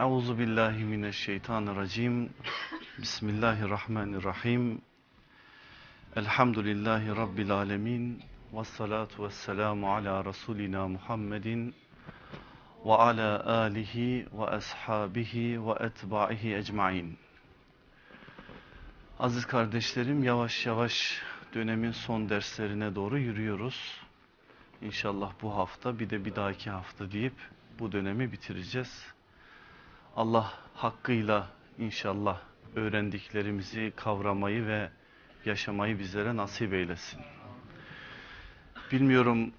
Euzu billahi mineşşeytanirracim. Bismillahirrahmanirrahim. Elhamdülillahi rabbil alamin. Ves salatu vesselamu ala rasulina Muhammedin ve ala alihi ve ashabihi ve etbaihi ecmaîn. Aziz kardeşlerim yavaş yavaş dönemin son derslerine doğru yürüyoruz. İnşallah bu hafta bir de bir dahaki hafta deyip bu dönemi bitireceğiz. Allah hakkıyla inşallah öğrendiklerimizi kavramayı ve yaşamayı bizlere nasip eylesin. Bilmiyorum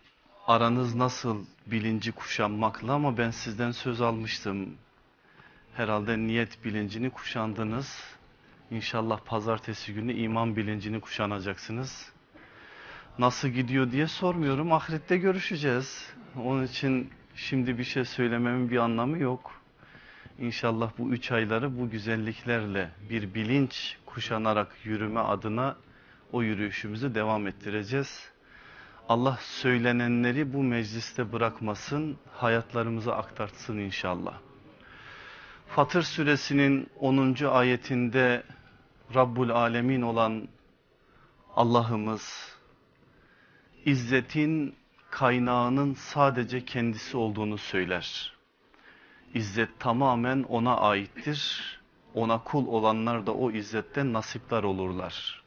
aranız nasıl bilinci kuşanmakla ama ben sizden söz almıştım. Herhalde niyet bilincini kuşandınız. İnşallah pazartesi günü iman bilincini kuşanacaksınız. Nasıl gidiyor diye sormuyorum. Ahirette görüşeceğiz. Onun için şimdi bir şey söylememin bir anlamı yok. İnşallah bu üç ayları bu güzelliklerle bir bilinç kuşanarak yürüme adına o yürüyüşümüzü devam ettireceğiz. Allah söylenenleri bu mecliste bırakmasın, hayatlarımıza aktartsın inşallah. Fatır suresinin 10. ayetinde Rabbul Alemin olan Allah'ımız İzzetin kaynağının sadece kendisi olduğunu söyler. İzzet tamamen ona aittir. Ona kul olanlar da o izzetten nasipler olurlar.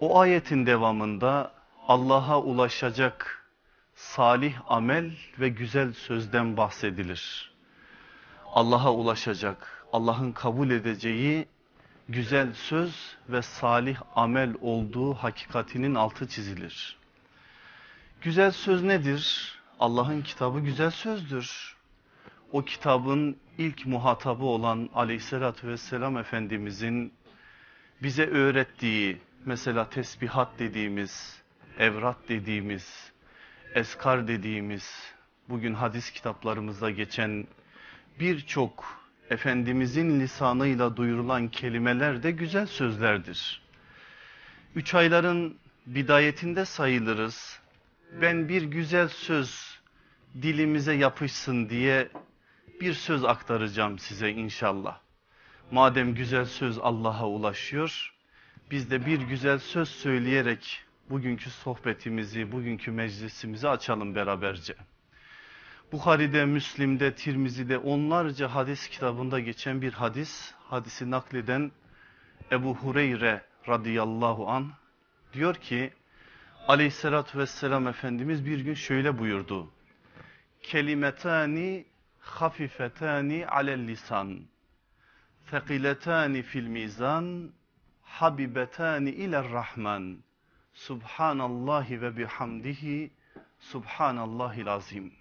O ayetin devamında Allah'a ulaşacak salih amel ve güzel sözden bahsedilir. Allah'a ulaşacak, Allah'ın kabul edeceği güzel söz ve salih amel olduğu hakikatinin altı çizilir. Güzel söz nedir? Allah'ın kitabı güzel sözdür. O kitabın ilk muhatabı olan aleyhissalatü vesselam Efendimizin bize öğrettiği mesela tesbihat dediğimiz, evrat dediğimiz, eskar dediğimiz, bugün hadis kitaplarımızda geçen birçok Efendimizin lisanıyla duyurulan kelimeler de güzel sözlerdir. Üç ayların bidayetinde sayılırız. Ben bir güzel söz dilimize yapışsın diye bir söz aktaracağım size inşallah. Madem güzel söz Allah'a ulaşıyor, biz de bir güzel söz söyleyerek bugünkü sohbetimizi, bugünkü meclisimizi açalım beraberce. Bukhari'de, Müslim'de, Tirmizi'de onlarca hadis kitabında geçen bir hadis, hadisi nakleden Ebu Hureyre radıyallahu an diyor ki aleyhissalatü vesselam Efendimiz bir gün şöyle buyurdu. Kelimetani hafifetani alel lisan, fekiletani fil mizan, habibetani iler rahman, subhanallahi ve bihamdihi, subhanallahil azim.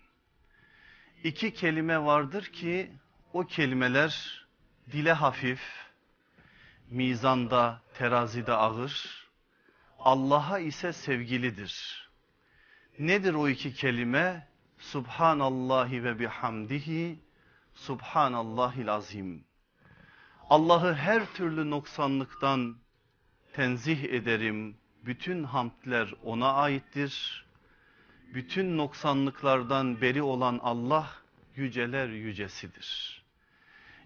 İki kelime vardır ki o kelimeler dile hafif, mizanda, terazide ağır, Allah'a ise sevgilidir. Nedir o iki kelime? Subhanallahi ve bihamdihi, Subhanallahil azim. Allah'ı her türlü noksanlıktan tenzih ederim. Bütün hamdler ona aittir. Bütün noksanlıklardan beri olan Allah yüceler yücesidir.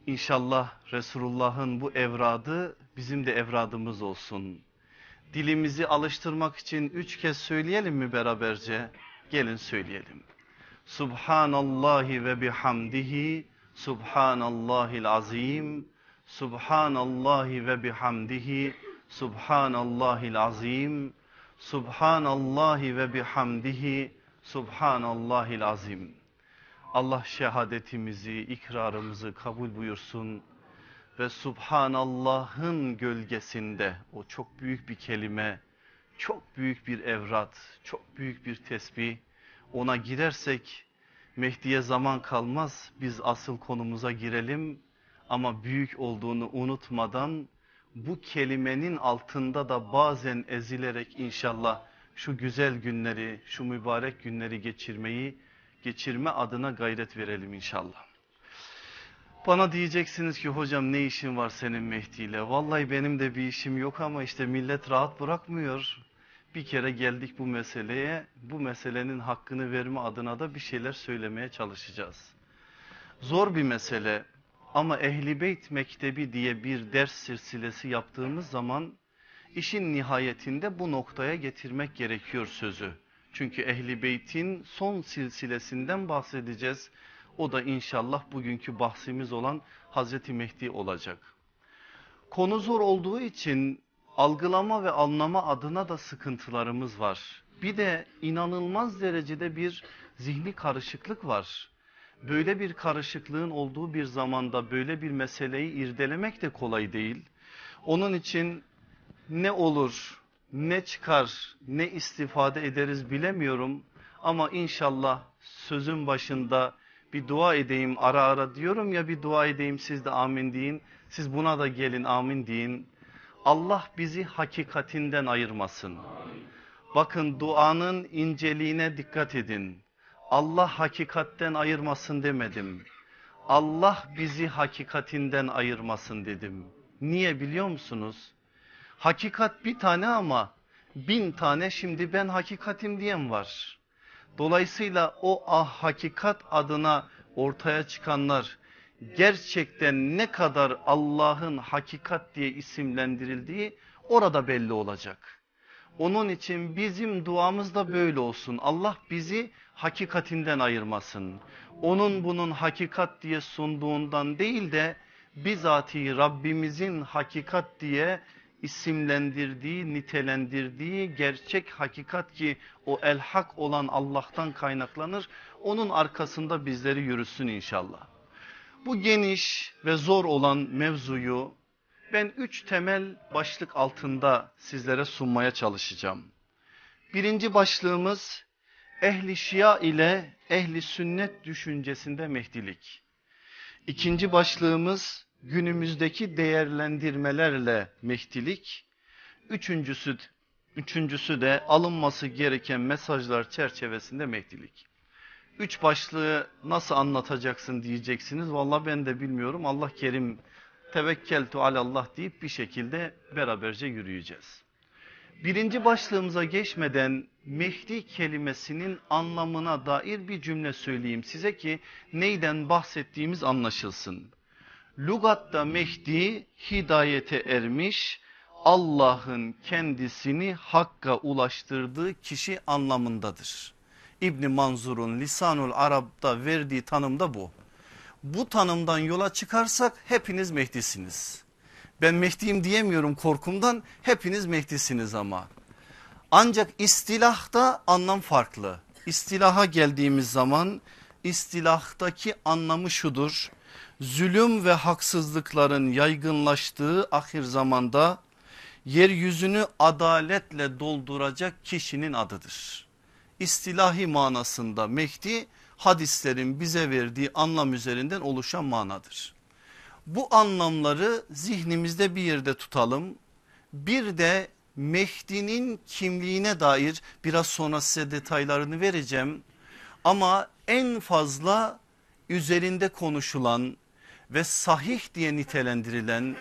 İnşallah Resulullah'ın bu evradı bizim de evradımız olsun. Dilimizi alıştırmak için üç kez söyleyelim mi beraberce? Gelin söyleyelim. Subhanallahi ve bihamdihi, Subhanallahil azim, Subhanallahi ve bihamdihi, Subhanallahil azim, Subhanallahi ve bihamdihi, Subhanallahil azim. Allah şehadetimizi, ikrarımızı kabul buyursun ve Subhanallah'ın gölgesinde o çok büyük bir kelime, çok büyük bir evrat, çok büyük bir tesbih ona girersek Mehdi'ye zaman kalmaz biz asıl konumuza girelim ama büyük olduğunu unutmadan bu kelimenin altında da bazen ezilerek inşallah şu güzel günleri, şu mübarek günleri geçirmeyi, geçirme adına gayret verelim inşallah. Bana diyeceksiniz ki hocam ne işin var senin Mehdi ile? Vallahi benim de bir işim yok ama işte millet rahat bırakmıyor. Bir kere geldik bu meseleye, bu meselenin hakkını verme adına da bir şeyler söylemeye çalışacağız. Zor bir mesele. Ama Ehli Beyt Mektebi diye bir ders silsilesi yaptığımız zaman işin nihayetinde bu noktaya getirmek gerekiyor sözü. Çünkü Ehli Beyt'in son silsilesinden bahsedeceğiz. O da inşallah bugünkü bahsimiz olan Hazreti Mehdi olacak. Konu zor olduğu için algılama ve anlama adına da sıkıntılarımız var. Bir de inanılmaz derecede bir zihni karışıklık var. Böyle bir karışıklığın olduğu bir zamanda böyle bir meseleyi irdelemek de kolay değil. Onun için ne olur, ne çıkar, ne istifade ederiz bilemiyorum. Ama inşallah sözün başında bir dua edeyim ara ara diyorum ya bir dua edeyim siz de amin deyin. Siz buna da gelin amin deyin. Allah bizi hakikatinden ayırmasın. Bakın duanın inceliğine dikkat edin. Allah hakikatten ayırmasın demedim. Allah bizi hakikatinden ayırmasın dedim. Niye biliyor musunuz? Hakikat bir tane ama bin tane şimdi ben hakikatim diyen var. Dolayısıyla o ah hakikat adına ortaya çıkanlar gerçekten ne kadar Allah'ın hakikat diye isimlendirildiği orada belli olacak. Onun için bizim duamız da böyle olsun. Allah bizi hakikatinden ayırmasın. Onun bunun hakikat diye sunduğundan değil de bizatihi Rabbimizin hakikat diye isimlendirdiği, nitelendirdiği gerçek hakikat ki o el hak olan Allah'tan kaynaklanır. Onun arkasında bizleri yürüsün inşallah. Bu geniş ve zor olan mevzuyu ben üç temel başlık altında sizlere sunmaya çalışacağım. Birinci başlığımız ehli şia ile ehli sünnet düşüncesinde mehdilik. İkinci başlığımız günümüzdeki değerlendirmelerle mehdilik. Üçüncüsü, üçüncüsü de alınması gereken mesajlar çerçevesinde mehdilik. Üç başlığı nasıl anlatacaksın diyeceksiniz. Valla ben de bilmiyorum. Allah kerim tevekkeltu alallah deyip bir şekilde beraberce yürüyeceğiz. Birinci başlığımıza geçmeden Mehdi kelimesinin anlamına dair bir cümle söyleyeyim size ki neyden bahsettiğimiz anlaşılsın. Lugatta Mehdi hidayete ermiş Allah'ın kendisini hakka ulaştırdığı kişi anlamındadır. İbni Manzur'un Lisanul Arab'da verdiği tanım da bu. Bu tanımdan yola çıkarsak hepiniz Mehdi'siniz. Ben Mehdi'yim diyemiyorum korkumdan hepiniz Mehdi'siniz ama. Ancak istilahta anlam farklı. İstilaha geldiğimiz zaman istilahtaki anlamı şudur. Zulüm ve haksızlıkların yaygınlaştığı ahir zamanda yeryüzünü adaletle dolduracak kişinin adıdır. İstilahi manasında Mehdi hadislerin bize verdiği anlam üzerinden oluşan manadır. Bu anlamları zihnimizde bir yerde tutalım. Bir de Mehdi'nin kimliğine dair biraz sonra size detaylarını vereceğim. Ama en fazla üzerinde konuşulan ve sahih diye nitelendirilen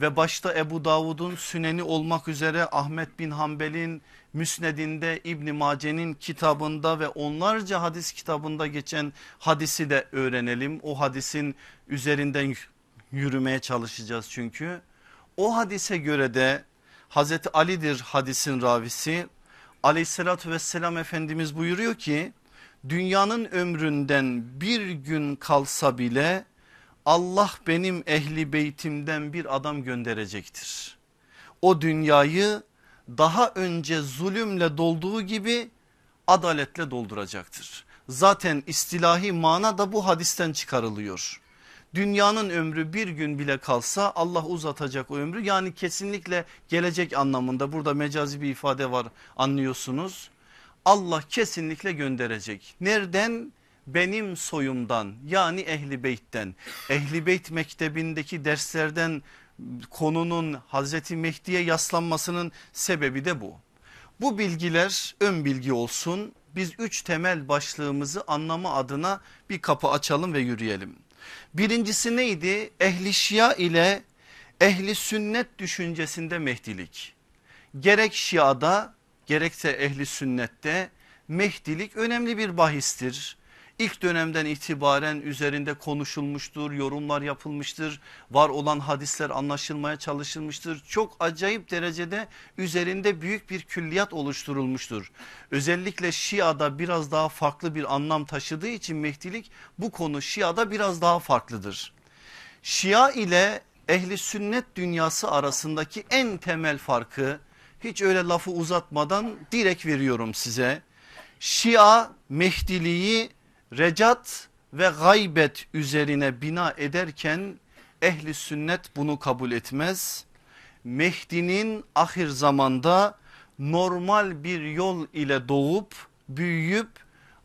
ve başta Ebu Davud'un süneni olmak üzere Ahmet bin Hanbel'in Müsned'inde İbn Mace'nin kitabında ve onlarca hadis kitabında geçen hadisi de öğrenelim. O hadisin üzerinden yürümeye çalışacağız çünkü. O hadise göre de Hazreti Ali'dir hadisin ravisi. Aleyhissalatü vesselam Efendimiz buyuruyor ki dünyanın ömründen bir gün kalsa bile Allah benim ehli beytimden bir adam gönderecektir. O dünyayı daha önce zulümle dolduğu gibi adaletle dolduracaktır. Zaten istilahi mana da bu hadisten çıkarılıyor. Dünyanın ömrü bir gün bile kalsa Allah uzatacak o ömrü yani kesinlikle gelecek anlamında burada mecazi bir ifade var anlıyorsunuz. Allah kesinlikle gönderecek. Nereden? Benim soyumdan yani ehli beytten ehli beyt mektebindeki derslerden konunun Hazreti Mehdi'ye yaslanmasının sebebi de bu. Bu bilgiler ön bilgi olsun. Biz üç temel başlığımızı anlama adına bir kapı açalım ve yürüyelim. Birincisi neydi? Ehli şia ile ehli sünnet düşüncesinde Mehdilik. Gerek şiada gerekse ehli sünnette Mehdilik önemli bir bahistir. İlk dönemden itibaren üzerinde konuşulmuştur, yorumlar yapılmıştır. Var olan hadisler anlaşılmaya çalışılmıştır. Çok acayip derecede üzerinde büyük bir külliyat oluşturulmuştur. Özellikle Şia'da biraz daha farklı bir anlam taşıdığı için Mehdilik bu konu Şia'da biraz daha farklıdır. Şia ile ehli sünnet dünyası arasındaki en temel farkı hiç öyle lafı uzatmadan direkt veriyorum size. Şia Mehdiliği recat ve gaybet üzerine bina ederken ehli sünnet bunu kabul etmez. Mehdi'nin ahir zamanda normal bir yol ile doğup büyüyüp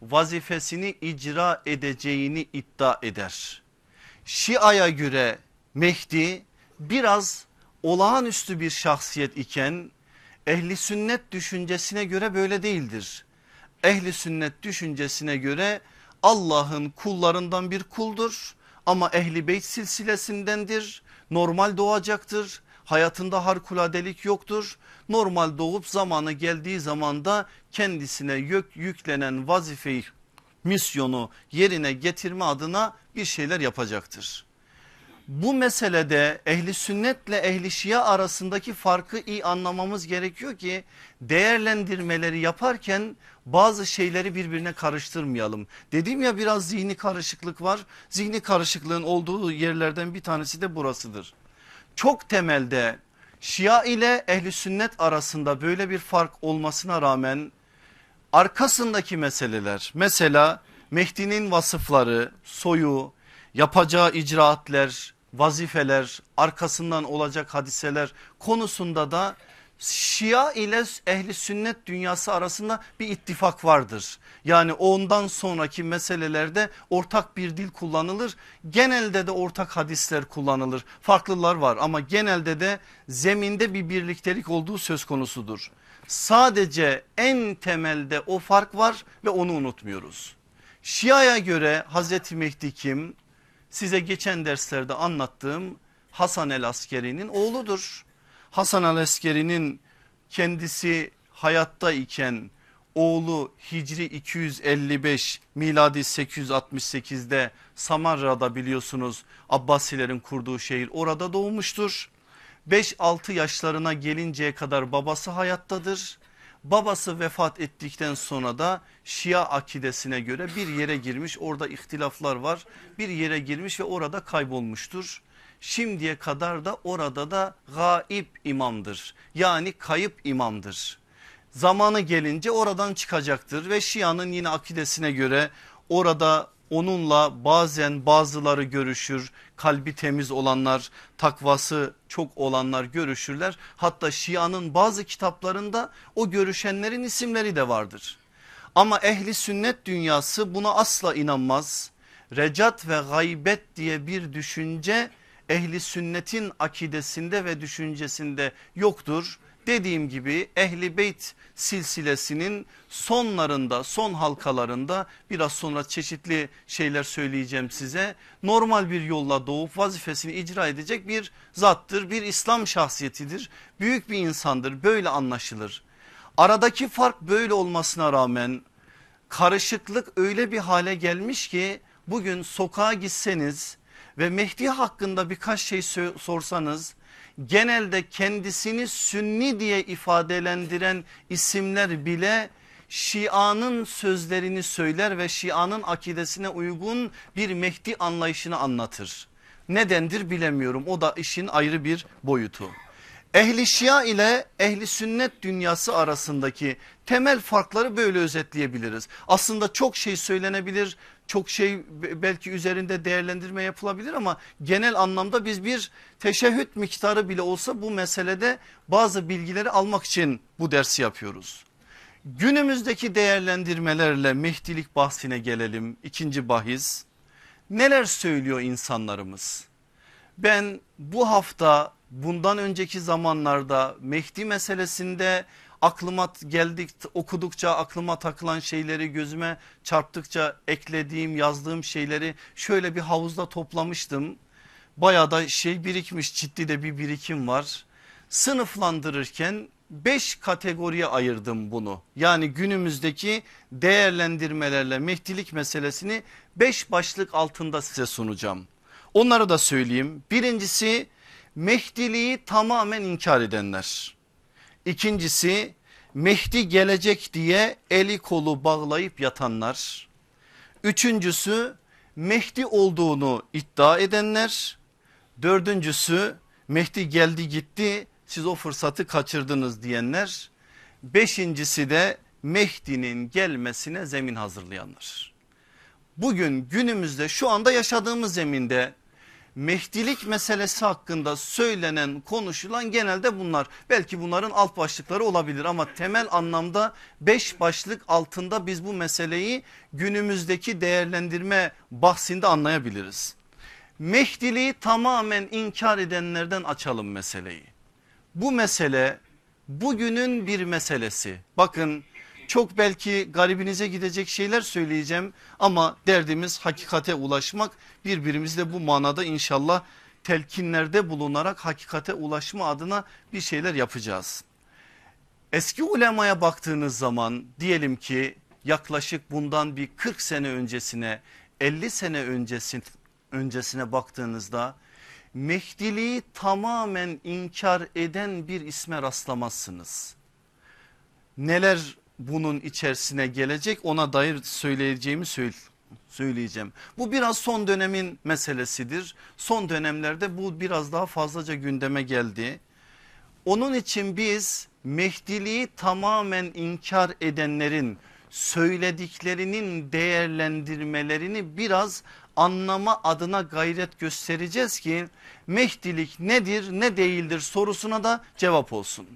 vazifesini icra edeceğini iddia eder. Şia'ya göre Mehdi biraz olağanüstü bir şahsiyet iken ehli sünnet düşüncesine göre böyle değildir. Ehli sünnet düşüncesine göre Allah'ın kullarından bir kuldur ama ehli beyt silsilesindendir. Normal doğacaktır. Hayatında harikuladelik yoktur. Normal doğup zamanı geldiği zaman da kendisine yük, yüklenen vazifeyi misyonu yerine getirme adına bir şeyler yapacaktır. Bu meselede ehli sünnetle ehli şia arasındaki farkı iyi anlamamız gerekiyor ki değerlendirmeleri yaparken bazı şeyleri birbirine karıştırmayalım. Dedim ya biraz zihni karışıklık var. Zihni karışıklığın olduğu yerlerden bir tanesi de burasıdır. Çok temelde Şia ile ehli sünnet arasında böyle bir fark olmasına rağmen arkasındaki meseleler mesela Mehdi'nin vasıfları, soyu, yapacağı icraatler, vazifeler, arkasından olacak hadiseler konusunda da Şia ile ehli sünnet dünyası arasında bir ittifak vardır. Yani ondan sonraki meselelerde ortak bir dil kullanılır. Genelde de ortak hadisler kullanılır. Farklılar var ama genelde de zeminde bir birliktelik olduğu söz konusudur. Sadece en temelde o fark var ve onu unutmuyoruz. Şia'ya göre Hazreti Mehdi kim? Size geçen derslerde anlattığım Hasan el Askeri'nin oğludur. Hasan el Askeri'nin kendisi hayatta iken oğlu Hicri 255 miladi 868'de Samarra'da biliyorsunuz Abbasilerin kurduğu şehir orada doğmuştur. 5-6 yaşlarına gelinceye kadar babası hayattadır. Babası vefat ettikten sonra da Şia akidesine göre bir yere girmiş orada ihtilaflar var. Bir yere girmiş ve orada kaybolmuştur. Şimdiye kadar da orada da gaib imamdır. Yani kayıp imamdır. Zamanı gelince oradan çıkacaktır ve Şia'nın yine akidesine göre orada onunla bazen bazıları görüşür kalbi temiz olanlar takvası çok olanlar görüşürler hatta Şia'nın bazı kitaplarında o görüşenlerin isimleri de vardır. Ama ehli sünnet dünyası buna asla inanmaz. Recat ve gaybet diye bir düşünce ehli sünnetin akidesinde ve düşüncesinde yoktur. Dediğim gibi ehli beyt silsilesinin sonlarında son halkalarında biraz sonra çeşitli şeyler söyleyeceğim size. Normal bir yolla doğup vazifesini icra edecek bir zattır bir İslam şahsiyetidir. Büyük bir insandır böyle anlaşılır. Aradaki fark böyle olmasına rağmen karışıklık öyle bir hale gelmiş ki bugün sokağa gitseniz ve Mehdi hakkında birkaç şey sorsanız genelde kendisini sünni diye ifadelendiren isimler bile Şia'nın sözlerini söyler ve Şia'nın akidesine uygun bir Mehdi anlayışını anlatır. Nedendir bilemiyorum o da işin ayrı bir boyutu. Ehli Şia ile ehli sünnet dünyası arasındaki temel farkları böyle özetleyebiliriz. Aslında çok şey söylenebilir çok şey belki üzerinde değerlendirme yapılabilir ama genel anlamda biz bir teşehhüt miktarı bile olsa bu meselede bazı bilgileri almak için bu dersi yapıyoruz. Günümüzdeki değerlendirmelerle Mehdilik bahsine gelelim ikinci bahis. Neler söylüyor insanlarımız? Ben bu hafta bundan önceki zamanlarda Mehdi meselesinde aklıma geldik okudukça aklıma takılan şeyleri gözüme çarptıkça eklediğim yazdığım şeyleri şöyle bir havuzda toplamıştım. Baya da şey birikmiş ciddi de bir birikim var. Sınıflandırırken beş kategoriye ayırdım bunu. Yani günümüzdeki değerlendirmelerle mehdilik meselesini beş başlık altında size sunacağım. Onları da söyleyeyim. Birincisi Mehdiliği tamamen inkar edenler. İkincisi Mehdi gelecek diye eli kolu bağlayıp yatanlar. Üçüncüsü Mehdi olduğunu iddia edenler. Dördüncüsü Mehdi geldi gitti siz o fırsatı kaçırdınız diyenler. Beşincisi de Mehdi'nin gelmesine zemin hazırlayanlar. Bugün günümüzde şu anda yaşadığımız zeminde Mehdilik meselesi hakkında söylenen konuşulan genelde bunlar. Belki bunların alt başlıkları olabilir ama temel anlamda beş başlık altında biz bu meseleyi günümüzdeki değerlendirme bahsinde anlayabiliriz. Mehdiliği tamamen inkar edenlerden açalım meseleyi. Bu mesele bugünün bir meselesi. Bakın çok belki garibinize gidecek şeyler söyleyeceğim ama derdimiz hakikate ulaşmak. Birbirimizle bu manada inşallah telkinlerde bulunarak hakikate ulaşma adına bir şeyler yapacağız. Eski ulemaya baktığınız zaman diyelim ki yaklaşık bundan bir 40 sene öncesine 50 sene öncesine, öncesine baktığınızda Mehdiliği tamamen inkar eden bir isme rastlamazsınız. Neler bunun içerisine gelecek ona dair söyleyeceğimi söyleyeceğim. Bu biraz son dönemin meselesidir. Son dönemlerde bu biraz daha fazlaca gündeme geldi. Onun için biz Mehdiliği tamamen inkar edenlerin söylediklerinin değerlendirmelerini biraz anlama adına gayret göstereceğiz ki Mehdilik nedir ne değildir sorusuna da cevap olsun.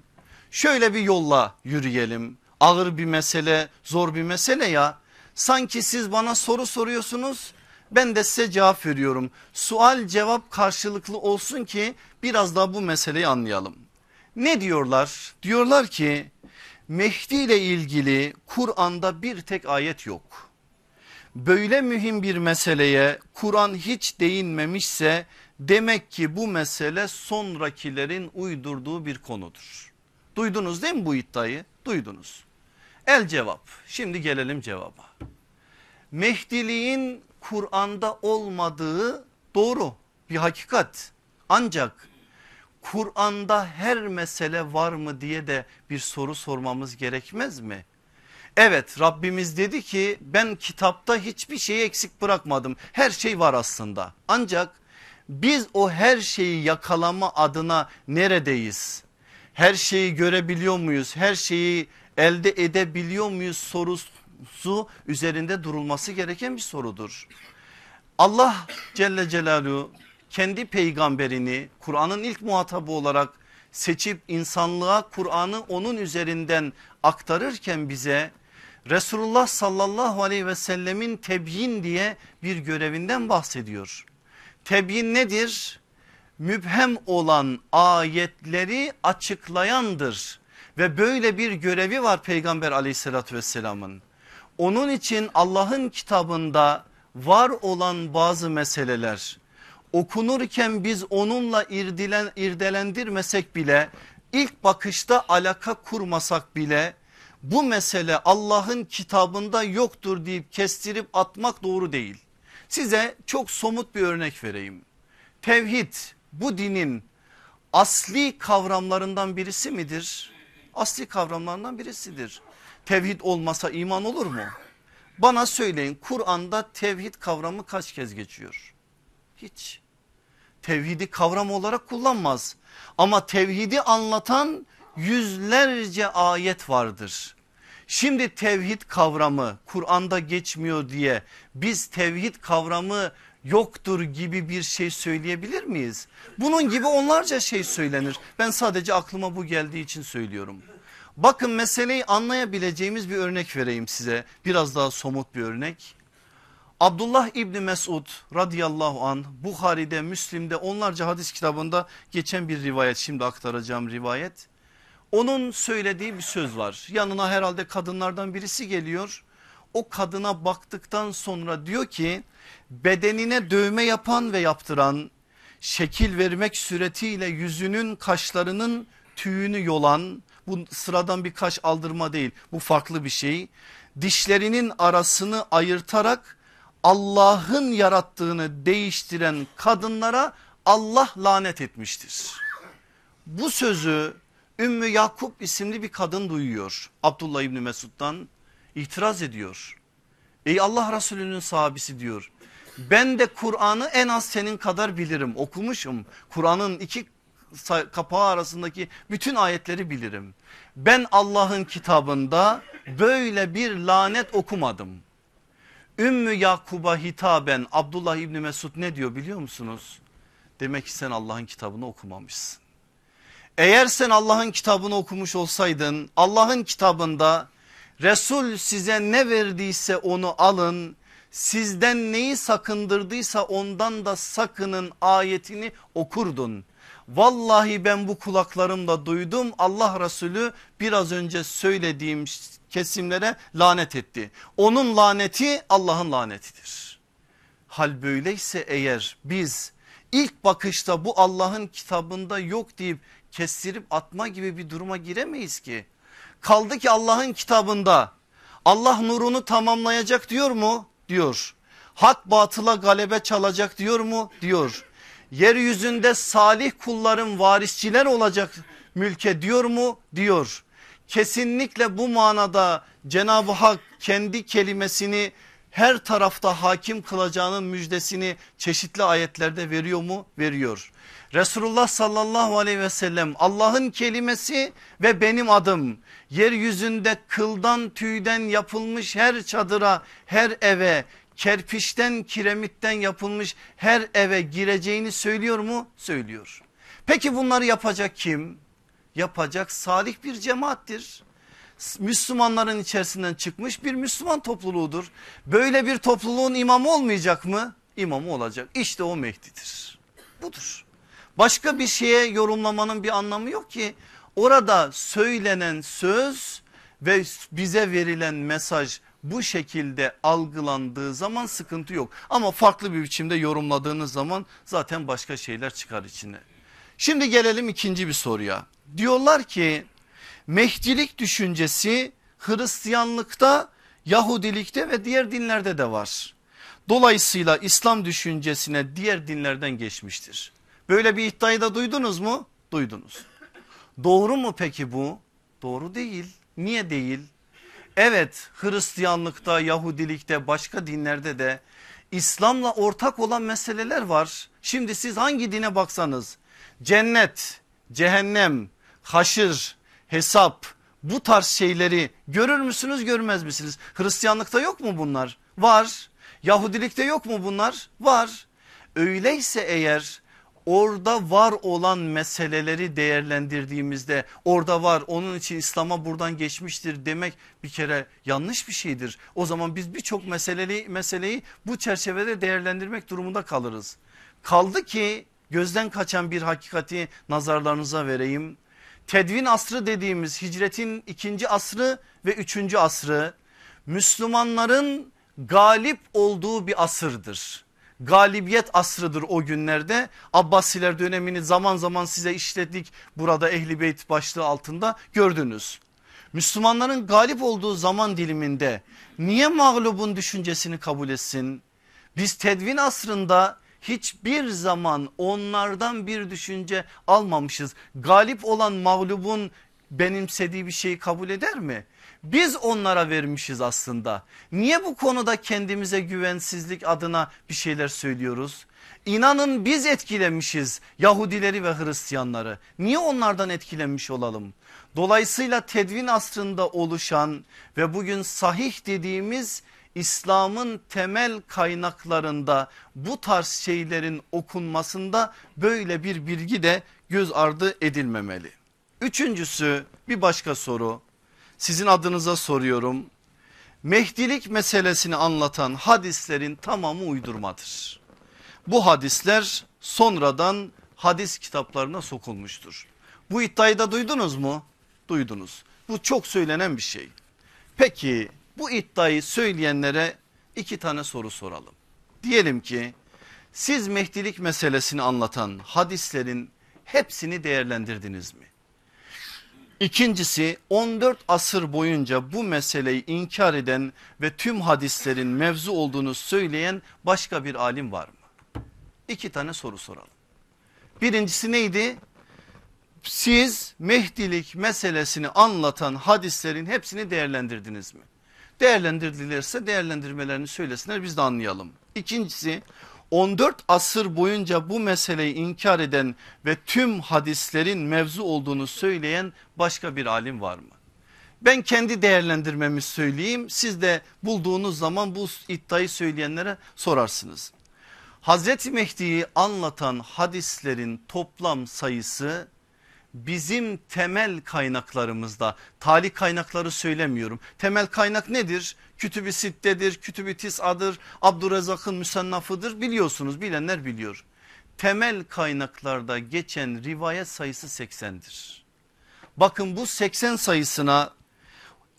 Şöyle bir yolla yürüyelim ağır bir mesele zor bir mesele ya sanki siz bana soru soruyorsunuz ben de size cevap veriyorum. Sual cevap karşılıklı olsun ki biraz daha bu meseleyi anlayalım. Ne diyorlar? Diyorlar ki Mehdi ile ilgili Kur'an'da bir tek ayet yok. Böyle mühim bir meseleye Kur'an hiç değinmemişse demek ki bu mesele sonrakilerin uydurduğu bir konudur. Duydunuz değil mi bu iddiayı? Duydunuz. El cevap. Şimdi gelelim cevaba. Mehdiliğin Kur'an'da olmadığı doğru bir hakikat. Ancak Kur'an'da her mesele var mı diye de bir soru sormamız gerekmez mi? Evet Rabbimiz dedi ki ben kitapta hiçbir şeyi eksik bırakmadım. Her şey var aslında. Ancak biz o her şeyi yakalama adına neredeyiz? Her şeyi görebiliyor muyuz? Her şeyi elde edebiliyor muyuz sorusu üzerinde durulması gereken bir sorudur. Allah Celle Celaluhu kendi peygamberini Kur'an'ın ilk muhatabı olarak seçip insanlığa Kur'an'ı onun üzerinden aktarırken bize Resulullah sallallahu aleyhi ve sellemin tebyin diye bir görevinden bahsediyor. Tebyin nedir? Mübhem olan ayetleri açıklayandır. Ve böyle bir görevi var peygamber aleyhissalatü vesselamın. Onun için Allah'ın kitabında var olan bazı meseleler okunurken biz onunla irdilen, irdelendirmesek bile ilk bakışta alaka kurmasak bile bu mesele Allah'ın kitabında yoktur deyip kestirip atmak doğru değil. Size çok somut bir örnek vereyim. Tevhid bu dinin asli kavramlarından birisi midir? Asli kavramlarından birisidir. Tevhid olmasa iman olur mu? Bana söyleyin Kur'an'da tevhid kavramı kaç kez geçiyor? Hiç. Tevhidi kavram olarak kullanmaz. Ama tevhidi anlatan yüzlerce ayet vardır. Şimdi tevhid kavramı Kur'an'da geçmiyor diye biz tevhid kavramı yoktur gibi bir şey söyleyebilir miyiz? Bunun gibi onlarca şey söylenir. Ben sadece aklıma bu geldiği için söylüyorum. Bakın meseleyi anlayabileceğimiz bir örnek vereyim size. Biraz daha somut bir örnek. Abdullah İbni Mesud radıyallahu an Bukhari'de Müslim'de onlarca hadis kitabında geçen bir rivayet şimdi aktaracağım rivayet. Onun söylediği bir söz var yanına herhalde kadınlardan birisi geliyor. O kadına baktıktan sonra diyor ki bedenine dövme yapan ve yaptıran şekil vermek suretiyle yüzünün kaşlarının tüyünü yolan Bu sıradan bir kaş aldırma değil bu farklı bir şey. Dişlerinin arasını ayırtarak Allah'ın yarattığını değiştiren kadınlara Allah lanet etmiştir. Bu sözü Ümmü Yakup isimli bir kadın duyuyor. Abdullah İbni Mesud'dan itiraz ediyor. Ey Allah Resulü'nün sahabesi diyor. Ben de Kur'an'ı en az senin kadar bilirim okumuşum. Kur'an'ın iki kapağı arasındaki bütün ayetleri bilirim. Ben Allah'ın kitabında böyle bir lanet okumadım. Ümmü Yakub'a hitaben Abdullah İbni Mesud ne diyor biliyor musunuz? Demek ki sen Allah'ın kitabını okumamışsın. Eğer sen Allah'ın kitabını okumuş olsaydın Allah'ın kitabında Resul size ne verdiyse onu alın sizden neyi sakındırdıysa ondan da sakının ayetini okurdun. Vallahi ben bu kulaklarımla duydum Allah Resulü biraz önce söylediğim kesimlere lanet etti. Onun laneti Allah'ın lanetidir. Hal böyleyse eğer biz ilk bakışta bu Allah'ın kitabında yok deyip kestirip atma gibi bir duruma giremeyiz ki. Kaldı ki Allah'ın kitabında Allah nurunu tamamlayacak diyor mu? Diyor. Hak batıla galebe çalacak diyor mu? Diyor. Yeryüzünde salih kulların varisçiler olacak mülke diyor mu? Diyor. Kesinlikle bu manada Cenab-ı Hak kendi kelimesini her tarafta hakim kılacağının müjdesini çeşitli ayetlerde veriyor mu? Veriyor. Resulullah sallallahu aleyhi ve sellem Allah'ın kelimesi ve benim adım yeryüzünde kıldan tüyden yapılmış her çadıra her eve kerpiçten kiremitten yapılmış her eve gireceğini söylüyor mu? Söylüyor. Peki bunları yapacak kim? Yapacak salih bir cemaattir. Müslümanların içerisinden çıkmış bir Müslüman topluluğudur. Böyle bir topluluğun imamı olmayacak mı? İmamı olacak. İşte o Mehdi'dir. Budur. Başka bir şeye yorumlamanın bir anlamı yok ki. Orada söylenen söz ve bize verilen mesaj bu şekilde algılandığı zaman sıkıntı yok. Ama farklı bir biçimde yorumladığınız zaman zaten başka şeyler çıkar içine. Şimdi gelelim ikinci bir soruya. Diyorlar ki Mehdilik düşüncesi Hristiyanlıkta, Yahudilikte ve diğer dinlerde de var. Dolayısıyla İslam düşüncesine diğer dinlerden geçmiştir. Böyle bir iddiayı da duydunuz mu? Duydunuz. Doğru mu peki bu? Doğru değil. Niye değil? Evet Hristiyanlıkta, Yahudilikte, başka dinlerde de İslam'la ortak olan meseleler var. Şimdi siz hangi dine baksanız cennet, cehennem, haşır, hesap bu tarz şeyleri görür müsünüz görmez misiniz? Hristiyanlıkta yok mu bunlar? Var. Yahudilikte yok mu bunlar? Var. Öyleyse eğer orada var olan meseleleri değerlendirdiğimizde orada var onun için İslam'a buradan geçmiştir demek bir kere yanlış bir şeydir. O zaman biz birçok meseleyi, meseleyi bu çerçevede değerlendirmek durumunda kalırız. Kaldı ki gözden kaçan bir hakikati nazarlarınıza vereyim. Tedvin asrı dediğimiz hicretin ikinci asrı ve üçüncü asrı Müslümanların galip olduğu bir asırdır galibiyet asrıdır o günlerde. Abbasiler dönemini zaman zaman size işledik burada Ehli Beyt başlığı altında gördünüz. Müslümanların galip olduğu zaman diliminde niye mağlubun düşüncesini kabul etsin? Biz tedvin asrında hiçbir zaman onlardan bir düşünce almamışız. Galip olan mağlubun benimsediği bir şeyi kabul eder mi? Biz onlara vermişiz aslında. Niye bu konuda kendimize güvensizlik adına bir şeyler söylüyoruz? İnanın biz etkilemişiz Yahudileri ve Hristiyanları. Niye onlardan etkilenmiş olalım? Dolayısıyla tedvin asrında oluşan ve bugün sahih dediğimiz İslam'ın temel kaynaklarında bu tarz şeylerin okunmasında böyle bir bilgi de göz ardı edilmemeli. Üçüncüsü bir başka soru sizin adınıza soruyorum. Mehdilik meselesini anlatan hadislerin tamamı uydurmadır. Bu hadisler sonradan hadis kitaplarına sokulmuştur. Bu iddiayı da duydunuz mu? Duydunuz. Bu çok söylenen bir şey. Peki bu iddiayı söyleyenlere iki tane soru soralım. Diyelim ki siz mehdilik meselesini anlatan hadislerin hepsini değerlendirdiniz mi? İkincisi 14 asır boyunca bu meseleyi inkar eden ve tüm hadislerin mevzu olduğunu söyleyen başka bir alim var mı? İki tane soru soralım. Birincisi neydi? Siz Mehdilik meselesini anlatan hadislerin hepsini değerlendirdiniz mi? Değerlendirdilerse değerlendirmelerini söylesinler biz de anlayalım. İkincisi 14 asır boyunca bu meseleyi inkar eden ve tüm hadislerin mevzu olduğunu söyleyen başka bir alim var mı? Ben kendi değerlendirmemi söyleyeyim siz de bulduğunuz zaman bu iddiayı söyleyenlere sorarsınız. Hazreti Mehdi'yi anlatan hadislerin toplam sayısı bizim temel kaynaklarımızda tali kaynakları söylemiyorum. Temel kaynak nedir? Kütüb-i Sitte'dir, Kütüb-i Tis'adır, Abdurrezzak'ın müsennafıdır biliyorsunuz bilenler biliyor. Temel kaynaklarda geçen rivayet sayısı 80'dir. Bakın bu 80 sayısına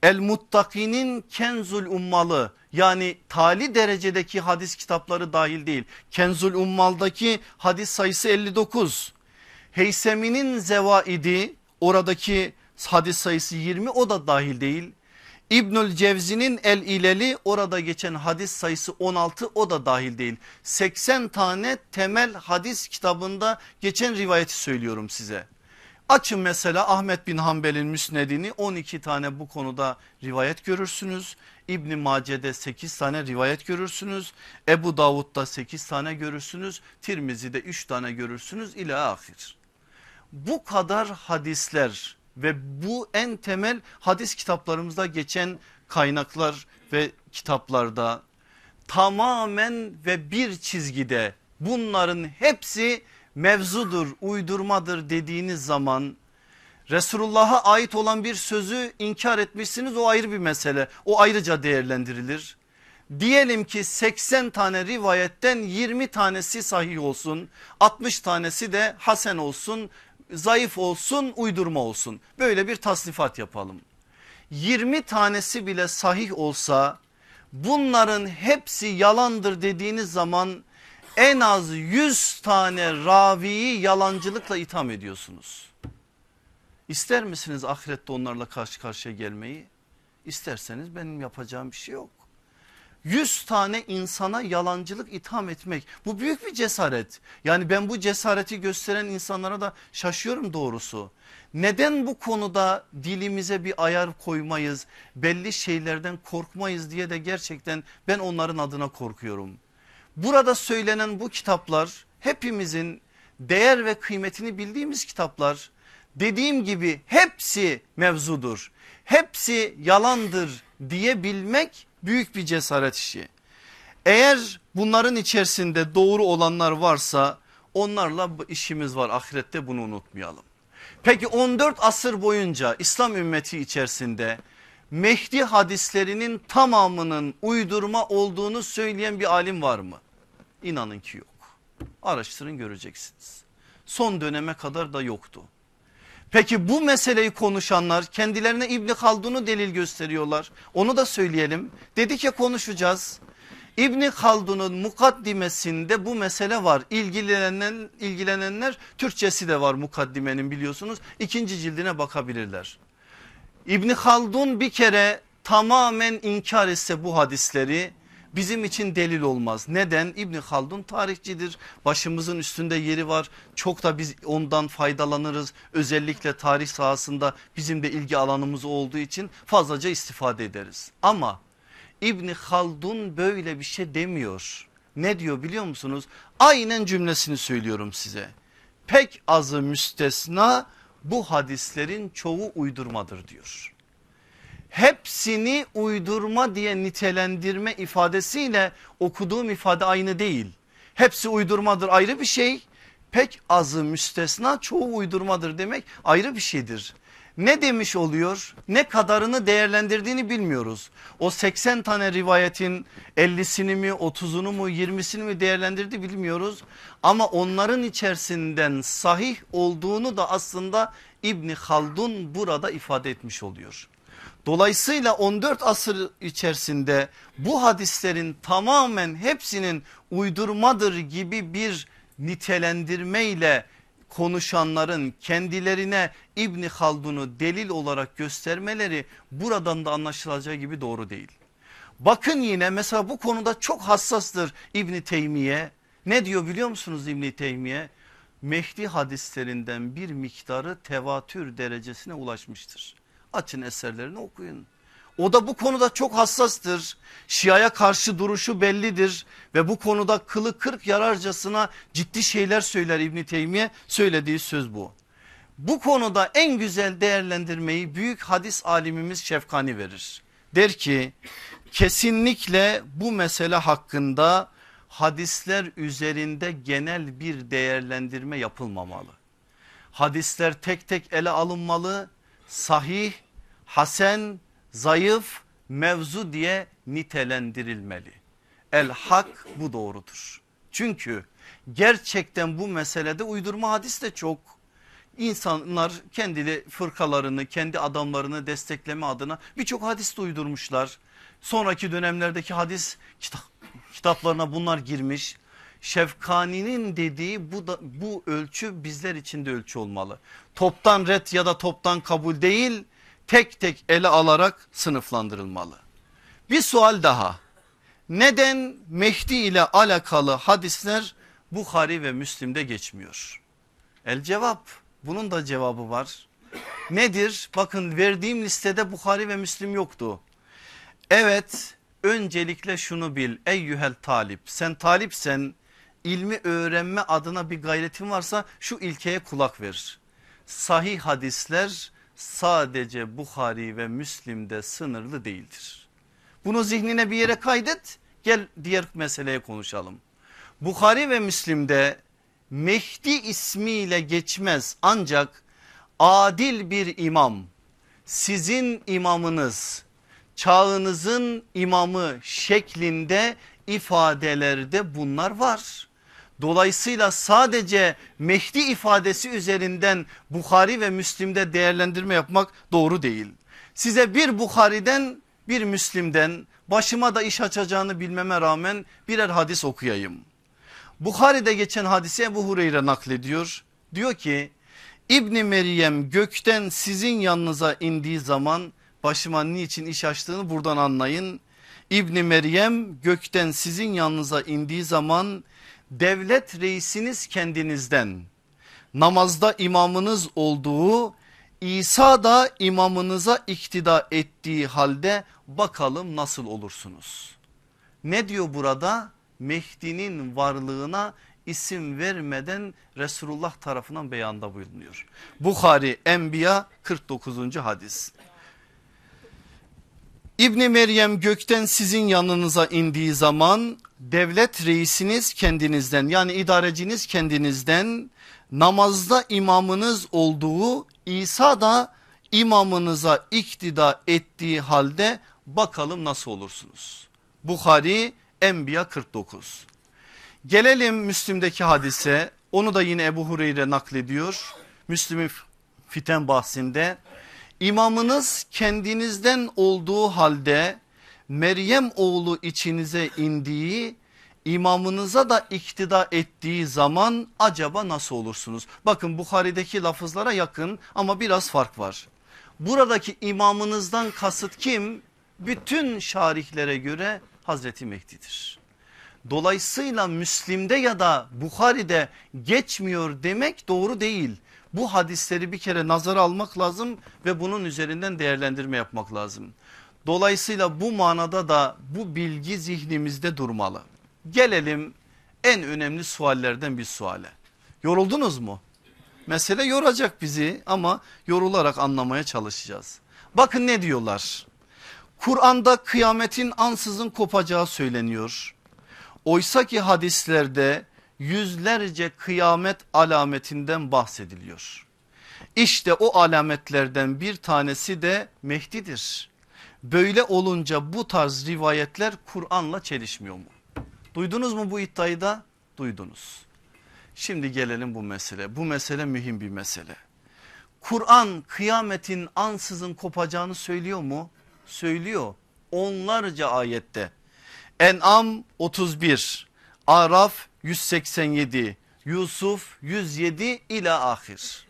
El Muttaki'nin Kenzul Ummalı yani tali derecedeki hadis kitapları dahil değil. Kenzul Ummal'daki hadis sayısı 59. Heysemi'nin Zevaidi oradaki hadis sayısı 20 o da dahil değil. İbnül Cevzi'nin El İleli orada geçen hadis sayısı 16 o da dahil değil. 80 tane temel hadis kitabında geçen rivayeti söylüyorum size. Açın mesela Ahmet bin Hanbel'in müsnedini 12 tane bu konuda rivayet görürsünüz. İbni Mace'de 8 tane rivayet görürsünüz. Ebu Davud'da 8 tane görürsünüz. Tirmizi'de 3 tane görürsünüz ila ahir. Bu kadar hadisler ve bu en temel hadis kitaplarımızda geçen kaynaklar ve kitaplarda tamamen ve bir çizgide bunların hepsi mevzudur uydurmadır dediğiniz zaman Resulullah'a ait olan bir sözü inkar etmişsiniz o ayrı bir mesele o ayrıca değerlendirilir. Diyelim ki 80 tane rivayetten 20 tanesi sahih olsun 60 tanesi de hasen olsun zayıf olsun uydurma olsun böyle bir tasnifat yapalım. 20 tanesi bile sahih olsa bunların hepsi yalandır dediğiniz zaman en az 100 tane raviyi yalancılıkla itham ediyorsunuz. İster misiniz ahirette onlarla karşı karşıya gelmeyi? İsterseniz benim yapacağım bir şey yok. 100 tane insana yalancılık itham etmek bu büyük bir cesaret. Yani ben bu cesareti gösteren insanlara da şaşıyorum doğrusu. Neden bu konuda dilimize bir ayar koymayız belli şeylerden korkmayız diye de gerçekten ben onların adına korkuyorum. Burada söylenen bu kitaplar hepimizin değer ve kıymetini bildiğimiz kitaplar. Dediğim gibi hepsi mevzudur. Hepsi yalandır diyebilmek büyük bir cesaret işi. Eğer bunların içerisinde doğru olanlar varsa onlarla işimiz var ahirette bunu unutmayalım. Peki 14 asır boyunca İslam ümmeti içerisinde Mehdi hadislerinin tamamının uydurma olduğunu söyleyen bir alim var mı? İnanın ki yok. Araştırın göreceksiniz. Son döneme kadar da yoktu. Peki bu meseleyi konuşanlar kendilerine İbni Haldun'u delil gösteriyorlar. Onu da söyleyelim. Dedik ya konuşacağız. İbni Haldun'un mukaddimesinde bu mesele var. İlgilenen, ilgilenenler Türkçesi de var mukaddimenin biliyorsunuz. İkinci cildine bakabilirler. İbni Haldun bir kere tamamen inkar etse bu hadisleri bizim için delil olmaz. Neden? İbni Haldun tarihçidir. Başımızın üstünde yeri var. Çok da biz ondan faydalanırız. Özellikle tarih sahasında bizim de ilgi alanımız olduğu için fazlaca istifade ederiz. Ama İbni Haldun böyle bir şey demiyor. Ne diyor biliyor musunuz? Aynen cümlesini söylüyorum size. Pek azı müstesna bu hadislerin çoğu uydurmadır diyor hepsini uydurma diye nitelendirme ifadesiyle okuduğum ifade aynı değil. Hepsi uydurmadır ayrı bir şey. Pek azı müstesna çoğu uydurmadır demek ayrı bir şeydir. Ne demiş oluyor? Ne kadarını değerlendirdiğini bilmiyoruz. O 80 tane rivayetin 50'sini mi 30'unu mu 20'sini mi değerlendirdi bilmiyoruz. Ama onların içerisinden sahih olduğunu da aslında İbni Haldun burada ifade etmiş oluyor. Dolayısıyla 14 asır içerisinde bu hadislerin tamamen hepsinin uydurmadır gibi bir nitelendirmeyle konuşanların kendilerine İbni Haldun'u delil olarak göstermeleri buradan da anlaşılacağı gibi doğru değil. Bakın yine mesela bu konuda çok hassastır İbni Teymiye. Ne diyor biliyor musunuz İbni Teymiye? Mehdi hadislerinden bir miktarı tevatür derecesine ulaşmıştır. Açın eserlerini okuyun. O da bu konuda çok hassastır. Şia'ya karşı duruşu bellidir ve bu konuda kılı kırk yararcasına ciddi şeyler söyler İbni Teymiye söylediği söz bu. Bu konuda en güzel değerlendirmeyi büyük hadis alimimiz Şefkani verir. Der ki kesinlikle bu mesele hakkında hadisler üzerinde genel bir değerlendirme yapılmamalı. Hadisler tek tek ele alınmalı, sahih, hasen, zayıf, mevzu diye nitelendirilmeli. El hak bu doğrudur. Çünkü gerçekten bu meselede uydurma hadis de çok. İnsanlar kendi fırkalarını kendi adamlarını destekleme adına birçok hadis de uydurmuşlar. Sonraki dönemlerdeki hadis kitap, kitaplarına bunlar girmiş. Şefkani'nin dediği bu, da, bu ölçü bizler için de ölçü olmalı. Toptan ret ya da toptan kabul değil tek tek ele alarak sınıflandırılmalı. Bir sual daha. Neden Mehdi ile alakalı hadisler Bukhari ve Müslim'de geçmiyor? El cevap bunun da cevabı var. Nedir? Bakın verdiğim listede Bukhari ve Müslim yoktu. Evet öncelikle şunu bil eyyühel talip sen talipsen ilmi öğrenme adına bir gayretin varsa şu ilkeye kulak ver. Sahih hadisler sadece Bukhari ve Müslim'de sınırlı değildir. Bunu zihnine bir yere kaydet gel diğer meseleye konuşalım. Bukhari ve Müslim'de Mehdi ismiyle geçmez ancak adil bir imam sizin imamınız çağınızın imamı şeklinde ifadelerde bunlar var. Dolayısıyla sadece Mehdi ifadesi üzerinden Bukhari ve Müslim'de değerlendirme yapmak doğru değil. Size bir Bukhari'den bir Müslim'den başıma da iş açacağını bilmeme rağmen birer hadis okuyayım. Bukhari'de geçen hadise Ebu Hureyre naklediyor. Diyor ki İbni Meryem gökten sizin yanınıza indiği zaman başıma niçin iş açtığını buradan anlayın. İbni Meryem gökten sizin yanınıza indiği zaman devlet reisiniz kendinizden namazda imamınız olduğu İsa da imamınıza iktida ettiği halde bakalım nasıl olursunuz. Ne diyor burada? Mehdi'nin varlığına isim vermeden Resulullah tarafından beyanda bulunuyor. Bukhari Enbiya 49. hadis. İbni Meryem gökten sizin yanınıza indiği zaman devlet reisiniz kendinizden yani idareciniz kendinizden namazda imamınız olduğu İsa da imamınıza iktida ettiği halde bakalım nasıl olursunuz. Bukhari Enbiya 49. Gelelim Müslim'deki hadise onu da yine Ebu Hureyre naklediyor. Müslim'in fiten bahsinde imamınız kendinizden olduğu halde Meryem oğlu içinize indiği imamınıza da iktida ettiği zaman acaba nasıl olursunuz? Bakın Bukhari'deki lafızlara yakın ama biraz fark var. Buradaki imamınızdan kasıt kim? Bütün şarihlere göre Hazreti Mehdi'dir. Dolayısıyla Müslim'de ya da Bukhari'de geçmiyor demek doğru değil. Bu hadisleri bir kere nazara almak lazım ve bunun üzerinden değerlendirme yapmak lazım. Dolayısıyla bu manada da bu bilgi zihnimizde durmalı. Gelelim en önemli suallerden bir suale. Yoruldunuz mu? Mesele yoracak bizi ama yorularak anlamaya çalışacağız. Bakın ne diyorlar. Kur'an'da kıyametin ansızın kopacağı söyleniyor. Oysa ki hadislerde yüzlerce kıyamet alametinden bahsediliyor. İşte o alametlerden bir tanesi de Mehdi'dir. Böyle olunca bu tarz rivayetler Kur'an'la çelişmiyor mu? Duydunuz mu bu iddiayı da? Duydunuz. Şimdi gelelim bu mesele. Bu mesele mühim bir mesele. Kur'an kıyametin ansızın kopacağını söylüyor mu? Söylüyor. Onlarca ayette. En'am 31, Araf 187, Yusuf 107 ila ahir.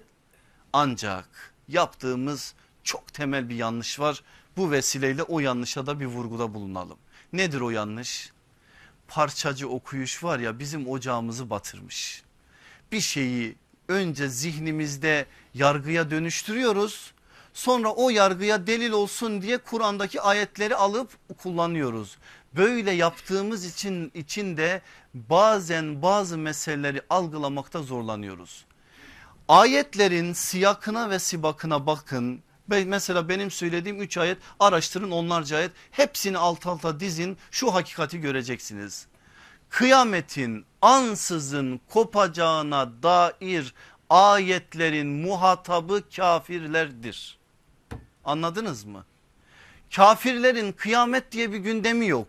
Ancak yaptığımız çok temel bir yanlış var. Bu vesileyle o yanlışa da bir vurguda bulunalım. Nedir o yanlış? Parçacı okuyuş var ya bizim ocağımızı batırmış. Bir şeyi önce zihnimizde yargıya dönüştürüyoruz. Sonra o yargıya delil olsun diye Kur'an'daki ayetleri alıp kullanıyoruz. Böyle yaptığımız için içinde bazen bazı meseleleri algılamakta zorlanıyoruz. Ayetlerin siyakına ve sibakına bakın. Mesela benim söylediğim 3 ayet araştırın onlarca ayet hepsini alt alta dizin şu hakikati göreceksiniz. Kıyametin ansızın kopacağına dair ayetlerin muhatabı kafirlerdir. Anladınız mı? Kafirlerin kıyamet diye bir gündemi yok.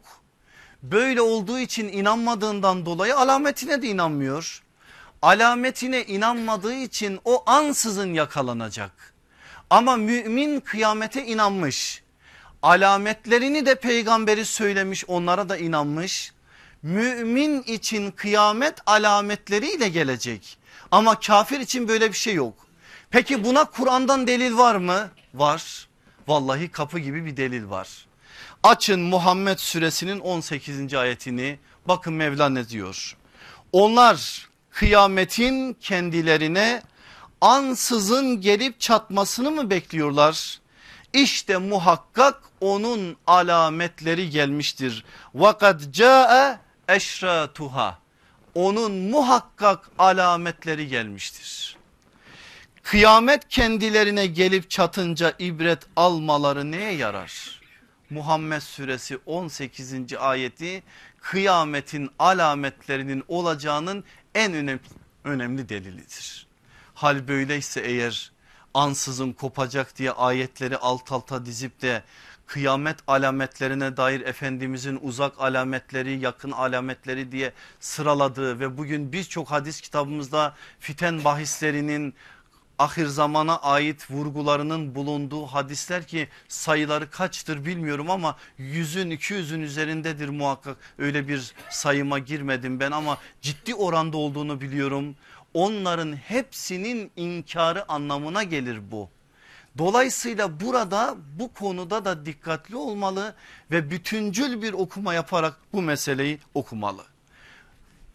Böyle olduğu için inanmadığından dolayı alametine de inanmıyor. Alametine inanmadığı için o ansızın yakalanacak. Ama mümin kıyamete inanmış. Alametlerini de peygamberi söylemiş onlara da inanmış. Mümin için kıyamet alametleriyle gelecek. Ama kafir için böyle bir şey yok. Peki buna Kur'an'dan delil var mı? Var. Vallahi kapı gibi bir delil var. Açın Muhammed suresinin 18. ayetini bakın Mevla ne diyor. Onlar kıyametin kendilerine ansızın gelip çatmasını mı bekliyorlar? İşte muhakkak onun alametleri gelmiştir. Vakad ca'e eşratuha. Onun muhakkak alametleri gelmiştir. Kıyamet kendilerine gelip çatınca ibret almaları neye yarar? Muhammed suresi 18. ayeti kıyametin alametlerinin olacağının en önemli, önemli delilidir. Hal böyleyse eğer ansızın kopacak diye ayetleri alt alta dizip de kıyamet alametlerine dair Efendimizin uzak alametleri yakın alametleri diye sıraladığı ve bugün birçok hadis kitabımızda fiten bahislerinin ahir zamana ait vurgularının bulunduğu hadisler ki sayıları kaçtır bilmiyorum ama yüzün iki yüzün üzerindedir muhakkak öyle bir sayıma girmedim ben ama ciddi oranda olduğunu biliyorum. Onların hepsinin inkarı anlamına gelir bu. Dolayısıyla burada bu konuda da dikkatli olmalı ve bütüncül bir okuma yaparak bu meseleyi okumalı.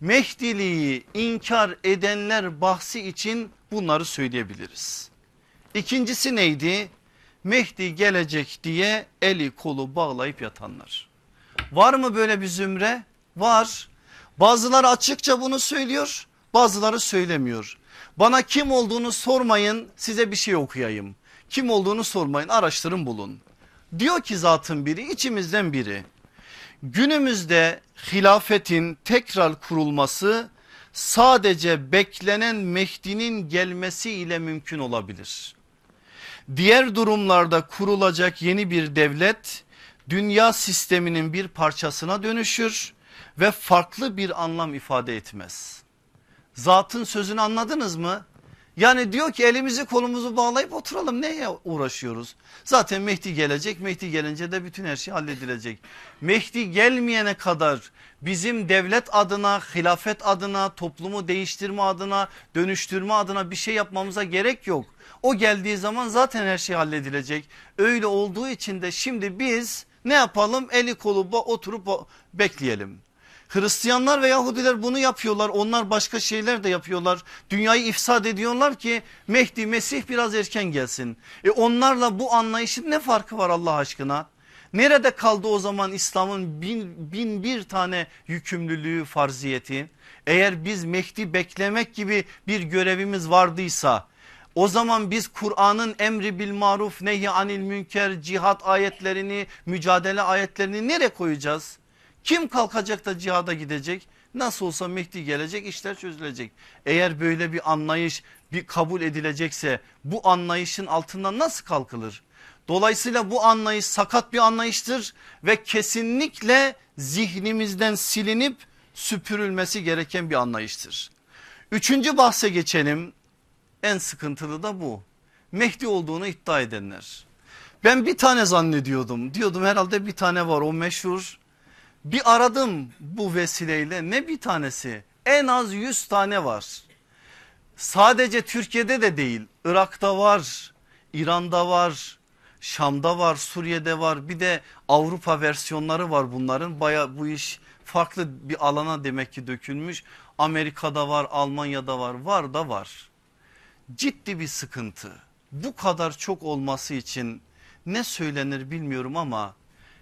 Mehdiliği inkar edenler bahsi için bunları söyleyebiliriz. İkincisi neydi? Mehdi gelecek diye eli kolu bağlayıp yatanlar. Var mı böyle bir zümre? Var. Bazıları açıkça bunu söylüyor bazıları söylemiyor. Bana kim olduğunu sormayın size bir şey okuyayım. Kim olduğunu sormayın araştırın bulun. Diyor ki zatın biri içimizden biri. Günümüzde hilafetin tekrar kurulması sadece beklenen Mehdi'nin gelmesi ile mümkün olabilir. Diğer durumlarda kurulacak yeni bir devlet dünya sisteminin bir parçasına dönüşür ve farklı bir anlam ifade etmez. Zatın sözünü anladınız mı? Yani diyor ki elimizi kolumuzu bağlayıp oturalım neye uğraşıyoruz? Zaten Mehdi gelecek Mehdi gelince de bütün her şey halledilecek. Mehdi gelmeyene kadar bizim devlet adına hilafet adına toplumu değiştirme adına dönüştürme adına bir şey yapmamıza gerek yok. O geldiği zaman zaten her şey halledilecek. Öyle olduğu için de şimdi biz ne yapalım eli kolu oturup bekleyelim. Hristiyanlar ve Yahudiler bunu yapıyorlar. Onlar başka şeyler de yapıyorlar. Dünyayı ifsad ediyorlar ki Mehdi Mesih biraz erken gelsin. E onlarla bu anlayışın ne farkı var Allah aşkına? Nerede kaldı o zaman İslam'ın bin, bin bir tane yükümlülüğü farziyeti? Eğer biz Mehdi beklemek gibi bir görevimiz vardıysa o zaman biz Kur'an'ın emri bil maruf nehi anil münker cihat ayetlerini mücadele ayetlerini nereye koyacağız? Kim kalkacak da cihada gidecek? Nasıl olsa Mehdi gelecek işler çözülecek. Eğer böyle bir anlayış bir kabul edilecekse bu anlayışın altından nasıl kalkılır? Dolayısıyla bu anlayış sakat bir anlayıştır ve kesinlikle zihnimizden silinip süpürülmesi gereken bir anlayıştır. Üçüncü bahse geçelim. En sıkıntılı da bu. Mehdi olduğunu iddia edenler. Ben bir tane zannediyordum. Diyordum herhalde bir tane var o meşhur bir aradım bu vesileyle ne bir tanesi En az 100 tane var. Sadece Türkiye'de de değil Irak'ta var, İran'da var, Şam'da var, Suriye'de var. Bir de Avrupa versiyonları var bunların. Baya bu iş farklı bir alana demek ki dökülmüş. Amerika'da var, Almanya'da var, var da var. Ciddi bir sıkıntı. Bu kadar çok olması için ne söylenir bilmiyorum ama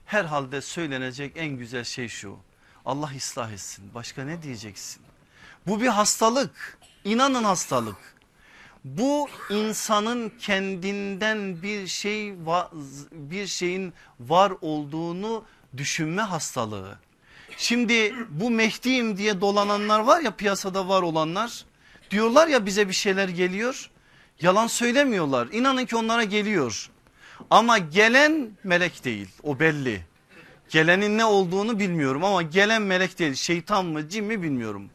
herhalde söylenecek en güzel şey şu. Allah ıslah etsin. Başka ne diyeceksin? Bu bir hastalık. İnanın hastalık. Bu insanın kendinden bir şey bir şeyin var olduğunu düşünme hastalığı. Şimdi bu Mehdi'yim diye dolananlar var ya piyasada var olanlar. Diyorlar ya bize bir şeyler geliyor. Yalan söylemiyorlar. İnanın ki onlara geliyor. Ama gelen melek değil o belli. Gelenin ne olduğunu bilmiyorum ama gelen melek değil şeytan mı cin mi bilmiyorum.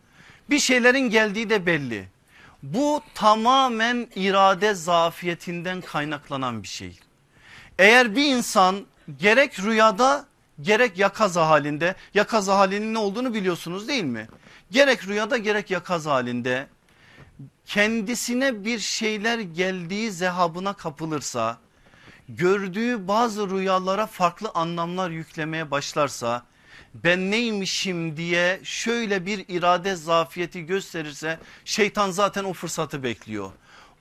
Bir şeylerin geldiği de belli. Bu tamamen irade zafiyetinden kaynaklanan bir şey. Eğer bir insan gerek rüyada gerek yakaza halinde yakaza halinin ne olduğunu biliyorsunuz değil mi? Gerek rüyada gerek yakaz halinde kendisine bir şeyler geldiği zehabına kapılırsa gördüğü bazı rüyalara farklı anlamlar yüklemeye başlarsa ben neymişim diye şöyle bir irade zafiyeti gösterirse şeytan zaten o fırsatı bekliyor.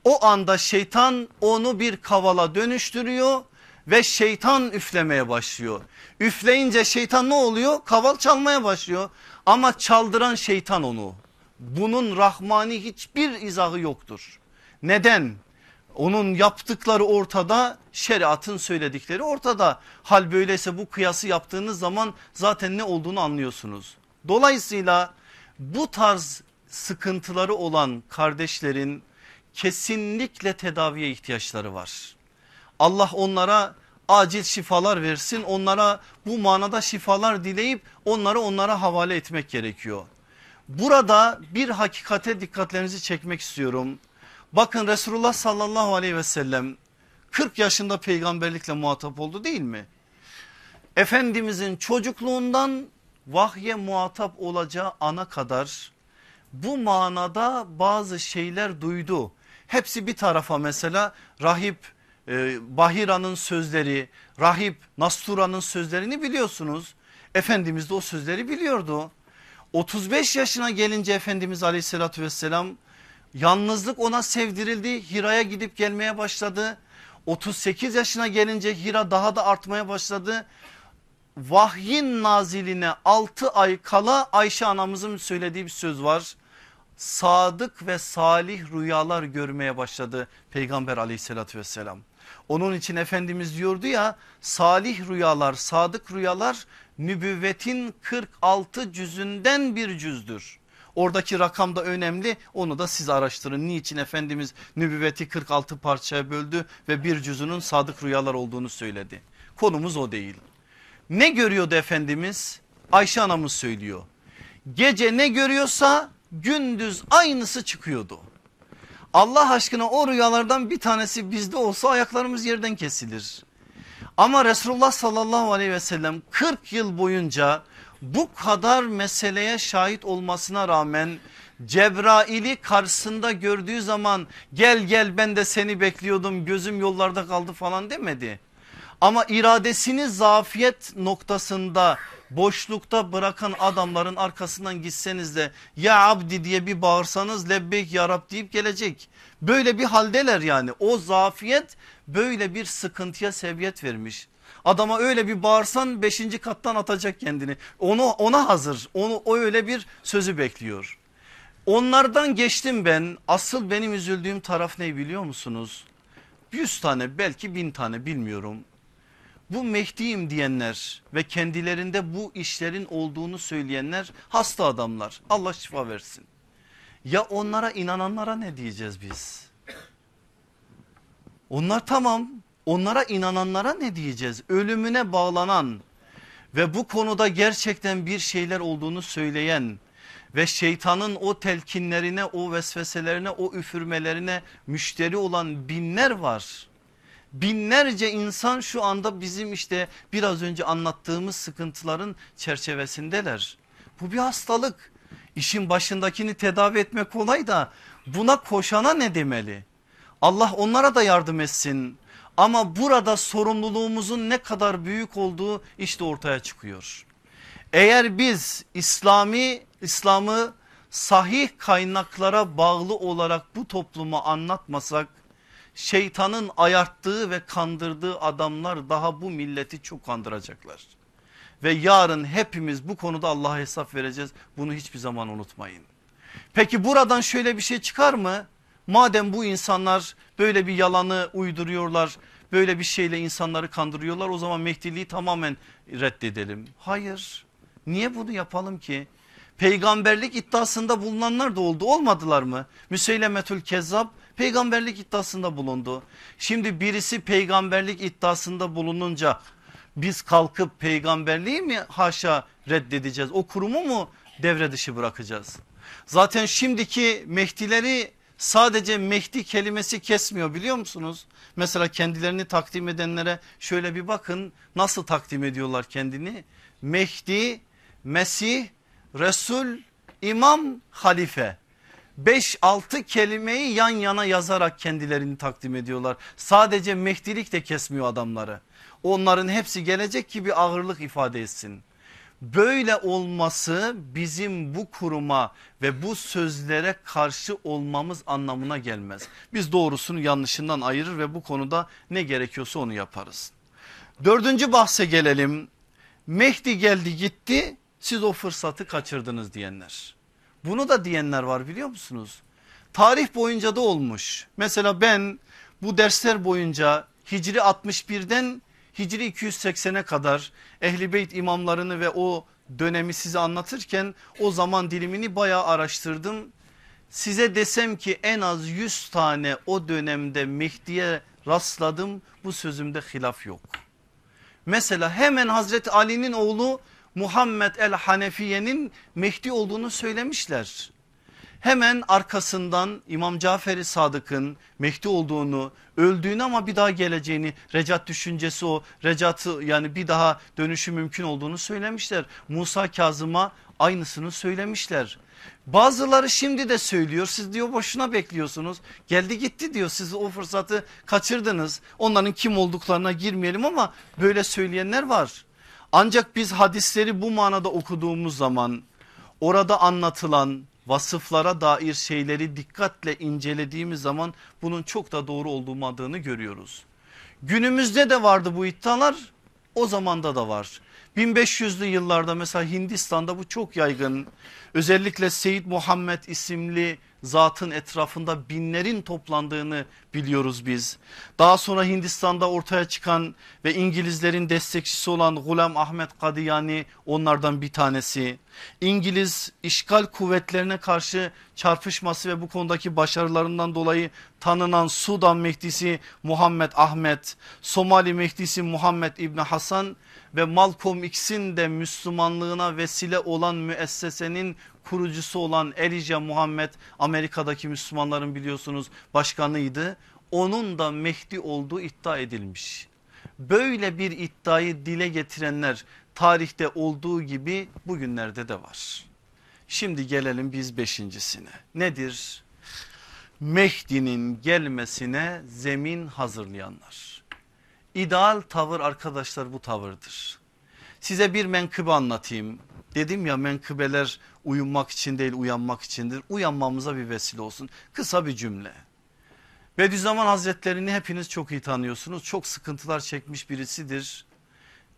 O anda şeytan onu bir kavala dönüştürüyor ve şeytan üflemeye başlıyor. Üfleyince şeytan ne oluyor? Kaval çalmaya başlıyor ama çaldıran şeytan onu. Bunun rahmani hiçbir izahı yoktur. Neden? Onun yaptıkları ortada şeriatın söyledikleri ortada. Hal böyleyse bu kıyası yaptığınız zaman zaten ne olduğunu anlıyorsunuz. Dolayısıyla bu tarz sıkıntıları olan kardeşlerin kesinlikle tedaviye ihtiyaçları var. Allah onlara acil şifalar versin onlara bu manada şifalar dileyip onları onlara havale etmek gerekiyor. Burada bir hakikate dikkatlerinizi çekmek istiyorum. Bakın Resulullah sallallahu aleyhi ve sellem 40 yaşında peygamberlikle muhatap oldu değil mi? Efendimizin çocukluğundan vahye muhatap olacağı ana kadar bu manada bazı şeyler duydu. Hepsi bir tarafa mesela rahip e, Bahira'nın sözleri, rahip Nastura'nın sözlerini biliyorsunuz. Efendimiz de o sözleri biliyordu. 35 yaşına gelince Efendimiz aleyhissalatü vesselam Yalnızlık ona sevdirildi. Hira'ya gidip gelmeye başladı. 38 yaşına gelince Hira daha da artmaya başladı. Vahyin naziline 6 ay kala Ayşe anamızın söylediği bir söz var. Sadık ve salih rüyalar görmeye başladı Peygamber aleyhissalatü vesselam. Onun için Efendimiz diyordu ya salih rüyalar sadık rüyalar nübüvvetin 46 cüzünden bir cüzdür. Oradaki rakam da önemli onu da siz araştırın. Niçin Efendimiz nübüvveti 46 parçaya böldü ve bir cüzünün sadık rüyalar olduğunu söyledi. Konumuz o değil. Ne görüyordu Efendimiz? Ayşe anamız söylüyor. Gece ne görüyorsa gündüz aynısı çıkıyordu. Allah aşkına o rüyalardan bir tanesi bizde olsa ayaklarımız yerden kesilir. Ama Resulullah sallallahu aleyhi ve sellem 40 yıl boyunca bu kadar meseleye şahit olmasına rağmen Cebrail'i karşısında gördüğü zaman gel gel ben de seni bekliyordum gözüm yollarda kaldı falan demedi. Ama iradesini zafiyet noktasında boşlukta bırakan adamların arkasından gitseniz de ya abdi diye bir bağırsanız lebbeyk ya Rab deyip gelecek. Böyle bir haldeler yani o zafiyet böyle bir sıkıntıya sebebiyet vermiş. Adama öyle bir bağırsan beşinci kattan atacak kendini. Onu ona hazır. Onu o öyle bir sözü bekliyor. Onlardan geçtim ben. Asıl benim üzüldüğüm taraf ne biliyor musunuz? Yüz tane belki bin tane bilmiyorum. Bu Mehdi'yim diyenler ve kendilerinde bu işlerin olduğunu söyleyenler hasta adamlar. Allah şifa versin. Ya onlara inananlara ne diyeceğiz biz? Onlar tamam Onlara inananlara ne diyeceğiz? Ölümüne bağlanan ve bu konuda gerçekten bir şeyler olduğunu söyleyen ve şeytanın o telkinlerine, o vesveselerine, o üfürmelerine müşteri olan binler var. Binlerce insan şu anda bizim işte biraz önce anlattığımız sıkıntıların çerçevesindeler. Bu bir hastalık. İşin başındakini tedavi etmek kolay da buna koşana ne demeli? Allah onlara da yardım etsin. Ama burada sorumluluğumuzun ne kadar büyük olduğu işte ortaya çıkıyor. Eğer biz İslami İslam'ı sahih kaynaklara bağlı olarak bu topluma anlatmasak şeytanın ayarttığı ve kandırdığı adamlar daha bu milleti çok kandıracaklar. Ve yarın hepimiz bu konuda Allah'a hesap vereceğiz. Bunu hiçbir zaman unutmayın. Peki buradan şöyle bir şey çıkar mı? Madem bu insanlar böyle bir yalanı uyduruyorlar, böyle bir şeyle insanları kandırıyorlar o zaman Mehdiliği tamamen reddedelim. Hayır. Niye bunu yapalım ki? Peygamberlik iddiasında bulunanlar da oldu olmadılar mı? Müseylemetül Kezzab peygamberlik iddiasında bulundu. Şimdi birisi peygamberlik iddiasında bulununca biz kalkıp peygamberliği mi haşa reddedeceğiz? O kurumu mu devre dışı bırakacağız? Zaten şimdiki Mehdileri sadece Mehdi kelimesi kesmiyor biliyor musunuz? Mesela kendilerini takdim edenlere şöyle bir bakın nasıl takdim ediyorlar kendini? Mehdi, Mesih, Resul, İmam, Halife. 5-6 kelimeyi yan yana yazarak kendilerini takdim ediyorlar. Sadece Mehdilik de kesmiyor adamları. Onların hepsi gelecek ki bir ağırlık ifade etsin. Böyle olması bizim bu kuruma ve bu sözlere karşı olmamız anlamına gelmez. Biz doğrusunu yanlışından ayırır ve bu konuda ne gerekiyorsa onu yaparız. Dördüncü bahse gelelim. Mehdi geldi gitti siz o fırsatı kaçırdınız diyenler. Bunu da diyenler var biliyor musunuz? Tarih boyunca da olmuş. Mesela ben bu dersler boyunca Hicri 61'den Hicri 280'e kadar Ehli Beyt imamlarını ve o dönemi size anlatırken o zaman dilimini bayağı araştırdım. Size desem ki en az 100 tane o dönemde Mehdi'ye rastladım bu sözümde hilaf yok. Mesela hemen Hazreti Ali'nin oğlu Muhammed el Hanefiye'nin Mehdi olduğunu söylemişler. Hemen arkasından İmam Cafer-i Sadık'ın Mehdi olduğunu öldüğünü ama bir daha geleceğini recat düşüncesi o recatı yani bir daha dönüşü mümkün olduğunu söylemişler. Musa Kazım'a aynısını söylemişler. Bazıları şimdi de söylüyor siz diyor boşuna bekliyorsunuz geldi gitti diyor siz o fırsatı kaçırdınız onların kim olduklarına girmeyelim ama böyle söyleyenler var. Ancak biz hadisleri bu manada okuduğumuz zaman orada anlatılan vasıflara dair şeyleri dikkatle incelediğimiz zaman bunun çok da doğru olmadığını görüyoruz. Günümüzde de vardı bu iddialar o zamanda da var. 1500'lü yıllarda mesela Hindistan'da bu çok yaygın. Özellikle Seyyid Muhammed isimli zatın etrafında binlerin toplandığını biliyoruz biz. Daha sonra Hindistan'da ortaya çıkan ve İngilizlerin destekçisi olan Gulam Ahmet Kadiyani onlardan bir tanesi. İngiliz işgal kuvvetlerine karşı çarpışması ve bu konudaki başarılarından dolayı tanınan Sudan Mehdisi Muhammed Ahmet, Somali Mehdisi Muhammed İbni Hasan ve Malcolm X'in de Müslümanlığına vesile olan müessesenin kurucusu olan Elijah Muhammed Amerika'daki Müslümanların biliyorsunuz başkanıydı. Onun da Mehdi olduğu iddia edilmiş. Böyle bir iddiayı dile getirenler tarihte olduğu gibi bugünlerde de var. Şimdi gelelim biz beşincisine. Nedir? Mehdi'nin gelmesine zemin hazırlayanlar. İdeal tavır arkadaşlar bu tavırdır. Size bir menkıbe anlatayım. Dedim ya menkıbeler uyumak için değil uyanmak içindir. Uyanmamıza bir vesile olsun. Kısa bir cümle. Bediüzzaman Hazretlerini hepiniz çok iyi tanıyorsunuz. Çok sıkıntılar çekmiş birisidir.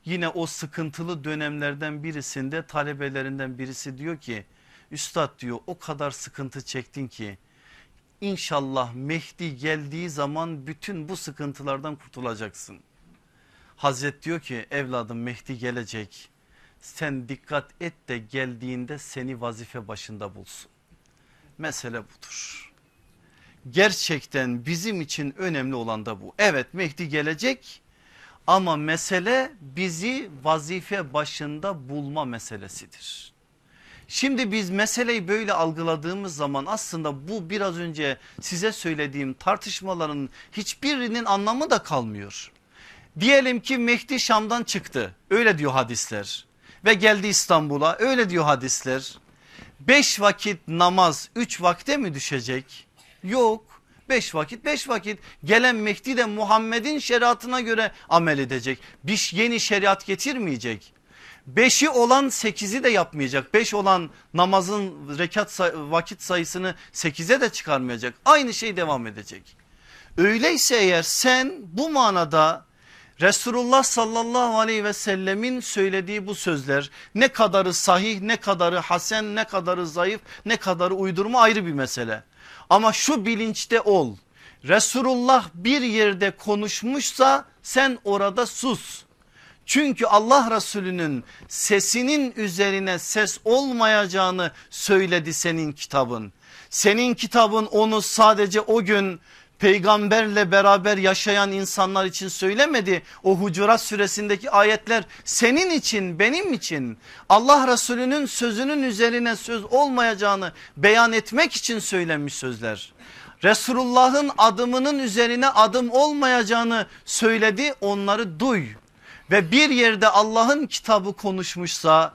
Yine o sıkıntılı dönemlerden birisinde talebelerinden birisi diyor ki Üstad diyor o kadar sıkıntı çektin ki İnşallah Mehdi geldiği zaman bütün bu sıkıntılardan kurtulacaksın. Hazret diyor ki evladım Mehdi gelecek sen dikkat et de geldiğinde seni vazife başında bulsun. Mesele budur. Gerçekten bizim için önemli olan da bu. Evet Mehdi gelecek ama mesele bizi vazife başında bulma meselesidir. Şimdi biz meseleyi böyle algıladığımız zaman aslında bu biraz önce size söylediğim tartışmaların hiçbirinin anlamı da kalmıyor. Diyelim ki Mehdi Şam'dan çıktı öyle diyor hadisler ve geldi İstanbul'a öyle diyor hadisler. Beş vakit namaz üç vakte mi düşecek? Yok. Beş vakit beş vakit gelen Mehdi de Muhammed'in şeriatına göre amel edecek. Bir yeni şeriat getirmeyecek. Beşi olan sekizi de yapmayacak. Beş olan namazın rekat say vakit sayısını sekize de çıkarmayacak. Aynı şey devam edecek. Öyleyse eğer sen bu manada Resulullah sallallahu aleyhi ve sellemin söylediği bu sözler ne kadarı sahih ne kadarı hasen ne kadarı zayıf ne kadarı uydurma ayrı bir mesele. Ama şu bilinçte ol Resulullah bir yerde konuşmuşsa sen orada sus. Çünkü Allah Resulü'nün sesinin üzerine ses olmayacağını söyledi senin kitabın. Senin kitabın onu sadece o gün peygamberle beraber yaşayan insanlar için söylemedi. O Hucurat suresindeki ayetler senin için benim için Allah Resulü'nün sözünün üzerine söz olmayacağını beyan etmek için söylenmiş sözler. Resulullah'ın adımının üzerine adım olmayacağını söyledi onları duy. Ve bir yerde Allah'ın kitabı konuşmuşsa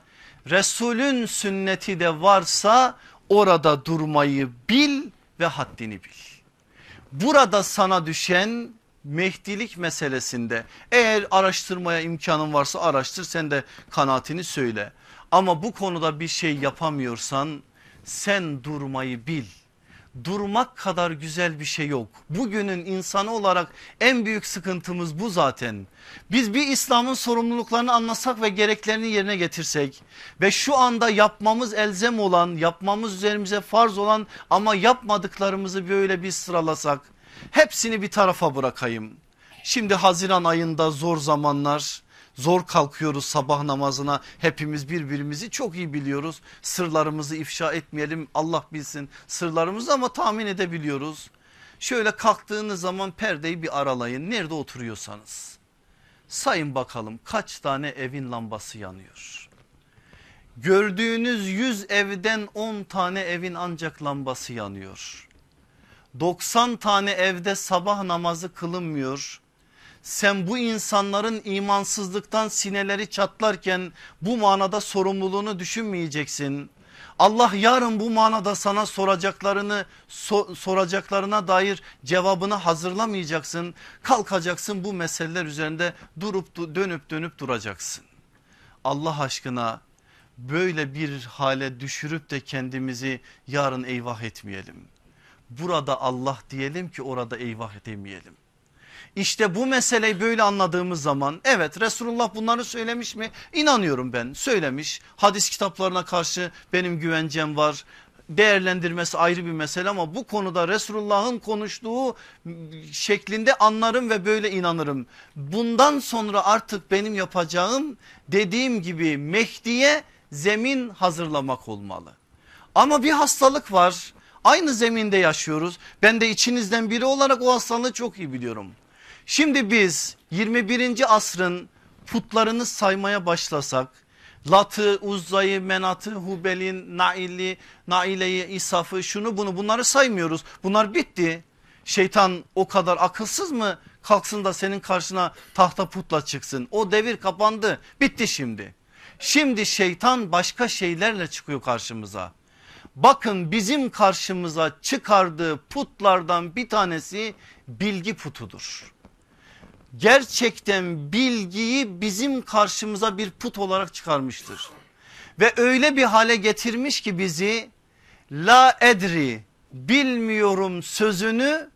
Resulün sünneti de varsa orada durmayı bil ve haddini bil. Burada sana düşen Mehdilik meselesinde eğer araştırmaya imkanın varsa araştır sen de kanaatini söyle. Ama bu konuda bir şey yapamıyorsan sen durmayı bil durmak kadar güzel bir şey yok. Bugünün insanı olarak en büyük sıkıntımız bu zaten. Biz bir İslam'ın sorumluluklarını anlasak ve gereklerini yerine getirsek ve şu anda yapmamız elzem olan yapmamız üzerimize farz olan ama yapmadıklarımızı böyle bir sıralasak hepsini bir tarafa bırakayım. Şimdi Haziran ayında zor zamanlar Zor kalkıyoruz sabah namazına hepimiz birbirimizi çok iyi biliyoruz. Sırlarımızı ifşa etmeyelim Allah bilsin sırlarımızı ama tahmin edebiliyoruz. Şöyle kalktığınız zaman perdeyi bir aralayın nerede oturuyorsanız. Sayın bakalım kaç tane evin lambası yanıyor. Gördüğünüz 100 evden 10 tane evin ancak lambası yanıyor. 90 tane evde sabah namazı kılınmıyor sen bu insanların imansızlıktan sineleri çatlarken bu manada sorumluluğunu düşünmeyeceksin. Allah yarın bu manada sana soracaklarını so, soracaklarına dair cevabını hazırlamayacaksın. Kalkacaksın bu meseleler üzerinde durup dönüp dönüp duracaksın. Allah aşkına böyle bir hale düşürüp de kendimizi yarın eyvah etmeyelim. Burada Allah diyelim ki orada eyvah demeyelim. İşte bu meseleyi böyle anladığımız zaman evet Resulullah bunları söylemiş mi? İnanıyorum ben söylemiş. Hadis kitaplarına karşı benim güvencem var. Değerlendirmesi ayrı bir mesele ama bu konuda Resulullah'ın konuştuğu şeklinde anlarım ve böyle inanırım. Bundan sonra artık benim yapacağım dediğim gibi Mehdi'ye zemin hazırlamak olmalı. Ama bir hastalık var aynı zeminde yaşıyoruz. Ben de içinizden biri olarak o hastalığı çok iyi biliyorum. Şimdi biz 21. asrın putlarını saymaya başlasak Lat'ı, Uzza'yı, Menat'ı, Hubel'in, Nail'i, Naile'yi, İsaf'ı şunu bunu bunları saymıyoruz. Bunlar bitti. Şeytan o kadar akılsız mı kalksın da senin karşına tahta putla çıksın. O devir kapandı bitti şimdi. Şimdi şeytan başka şeylerle çıkıyor karşımıza. Bakın bizim karşımıza çıkardığı putlardan bir tanesi bilgi putudur gerçekten bilgiyi bizim karşımıza bir put olarak çıkarmıştır. Ve öyle bir hale getirmiş ki bizi la edri bilmiyorum sözünü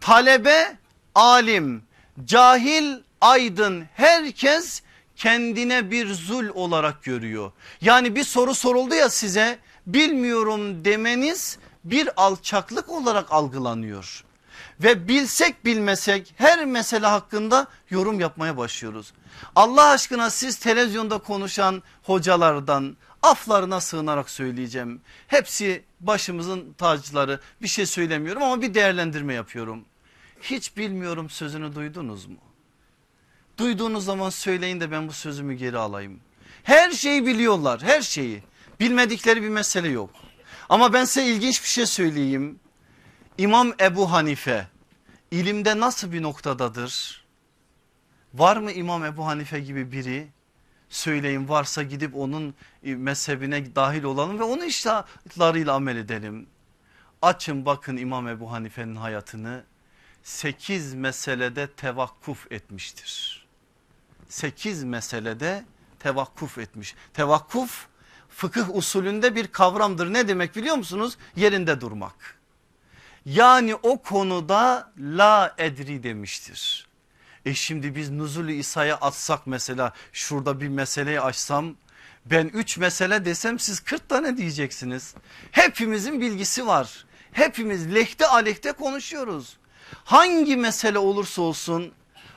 talebe alim cahil aydın herkes kendine bir zul olarak görüyor. Yani bir soru soruldu ya size bilmiyorum demeniz bir alçaklık olarak algılanıyor ve bilsek bilmesek her mesele hakkında yorum yapmaya başlıyoruz. Allah aşkına siz televizyonda konuşan hocalardan aflarına sığınarak söyleyeceğim. Hepsi başımızın tacları bir şey söylemiyorum ama bir değerlendirme yapıyorum. Hiç bilmiyorum sözünü duydunuz mu? Duyduğunuz zaman söyleyin de ben bu sözümü geri alayım. Her şeyi biliyorlar her şeyi. Bilmedikleri bir mesele yok. Ama ben size ilginç bir şey söyleyeyim. İmam Ebu Hanife ilimde nasıl bir noktadadır? Var mı İmam Ebu Hanife gibi biri? söyleyin varsa gidip onun e, mezhebine dahil olalım ve onun iştahatlarıyla amel edelim. Açın bakın İmam Ebu Hanife'nin hayatını 8 meselede tevakkuf etmiştir. 8 meselede tevakkuf etmiş. Tevakkuf fıkıh usulünde bir kavramdır. Ne demek biliyor musunuz? Yerinde durmak. Yani o konuda la edri demiştir. E şimdi biz nuzulü İsa'ya atsak mesela şurada bir meseleyi açsam ben 3 mesele desem siz 40 tane diyeceksiniz. Hepimizin bilgisi var. Hepimiz lehte aleyhte konuşuyoruz. Hangi mesele olursa olsun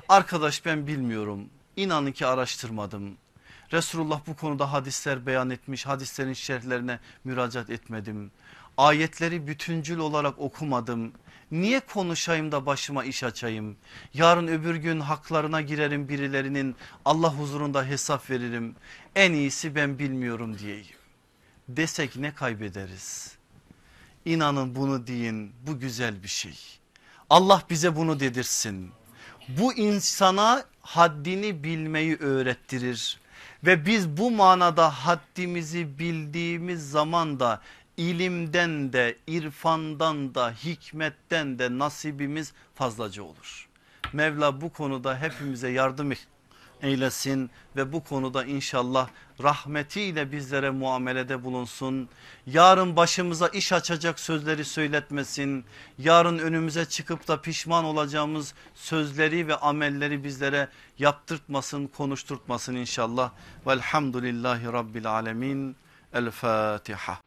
arkadaş ben bilmiyorum. İnanın ki araştırmadım. Resulullah bu konuda hadisler beyan etmiş hadislerin şerhlerine müracaat etmedim. Ayetleri bütüncül olarak okumadım. Niye konuşayım da başıma iş açayım? Yarın öbür gün haklarına girerim birilerinin Allah huzurunda hesap veririm. En iyisi ben bilmiyorum diyeyim. Desek ne kaybederiz? İnanın bunu deyin bu güzel bir şey. Allah bize bunu dedirsin. Bu insana haddini bilmeyi öğrettirir. Ve biz bu manada haddimizi bildiğimiz zaman da ilimden de irfandan da hikmetten de nasibimiz fazlaca olur. Mevla bu konuda hepimize yardım eylesin ve bu konuda inşallah rahmetiyle bizlere muamelede bulunsun. Yarın başımıza iş açacak sözleri söyletmesin. Yarın önümüze çıkıp da pişman olacağımız sözleri ve amelleri bizlere yaptırtmasın, konuşturtmasın inşallah. Velhamdülillahi Rabbil Alemin. El Fatiha.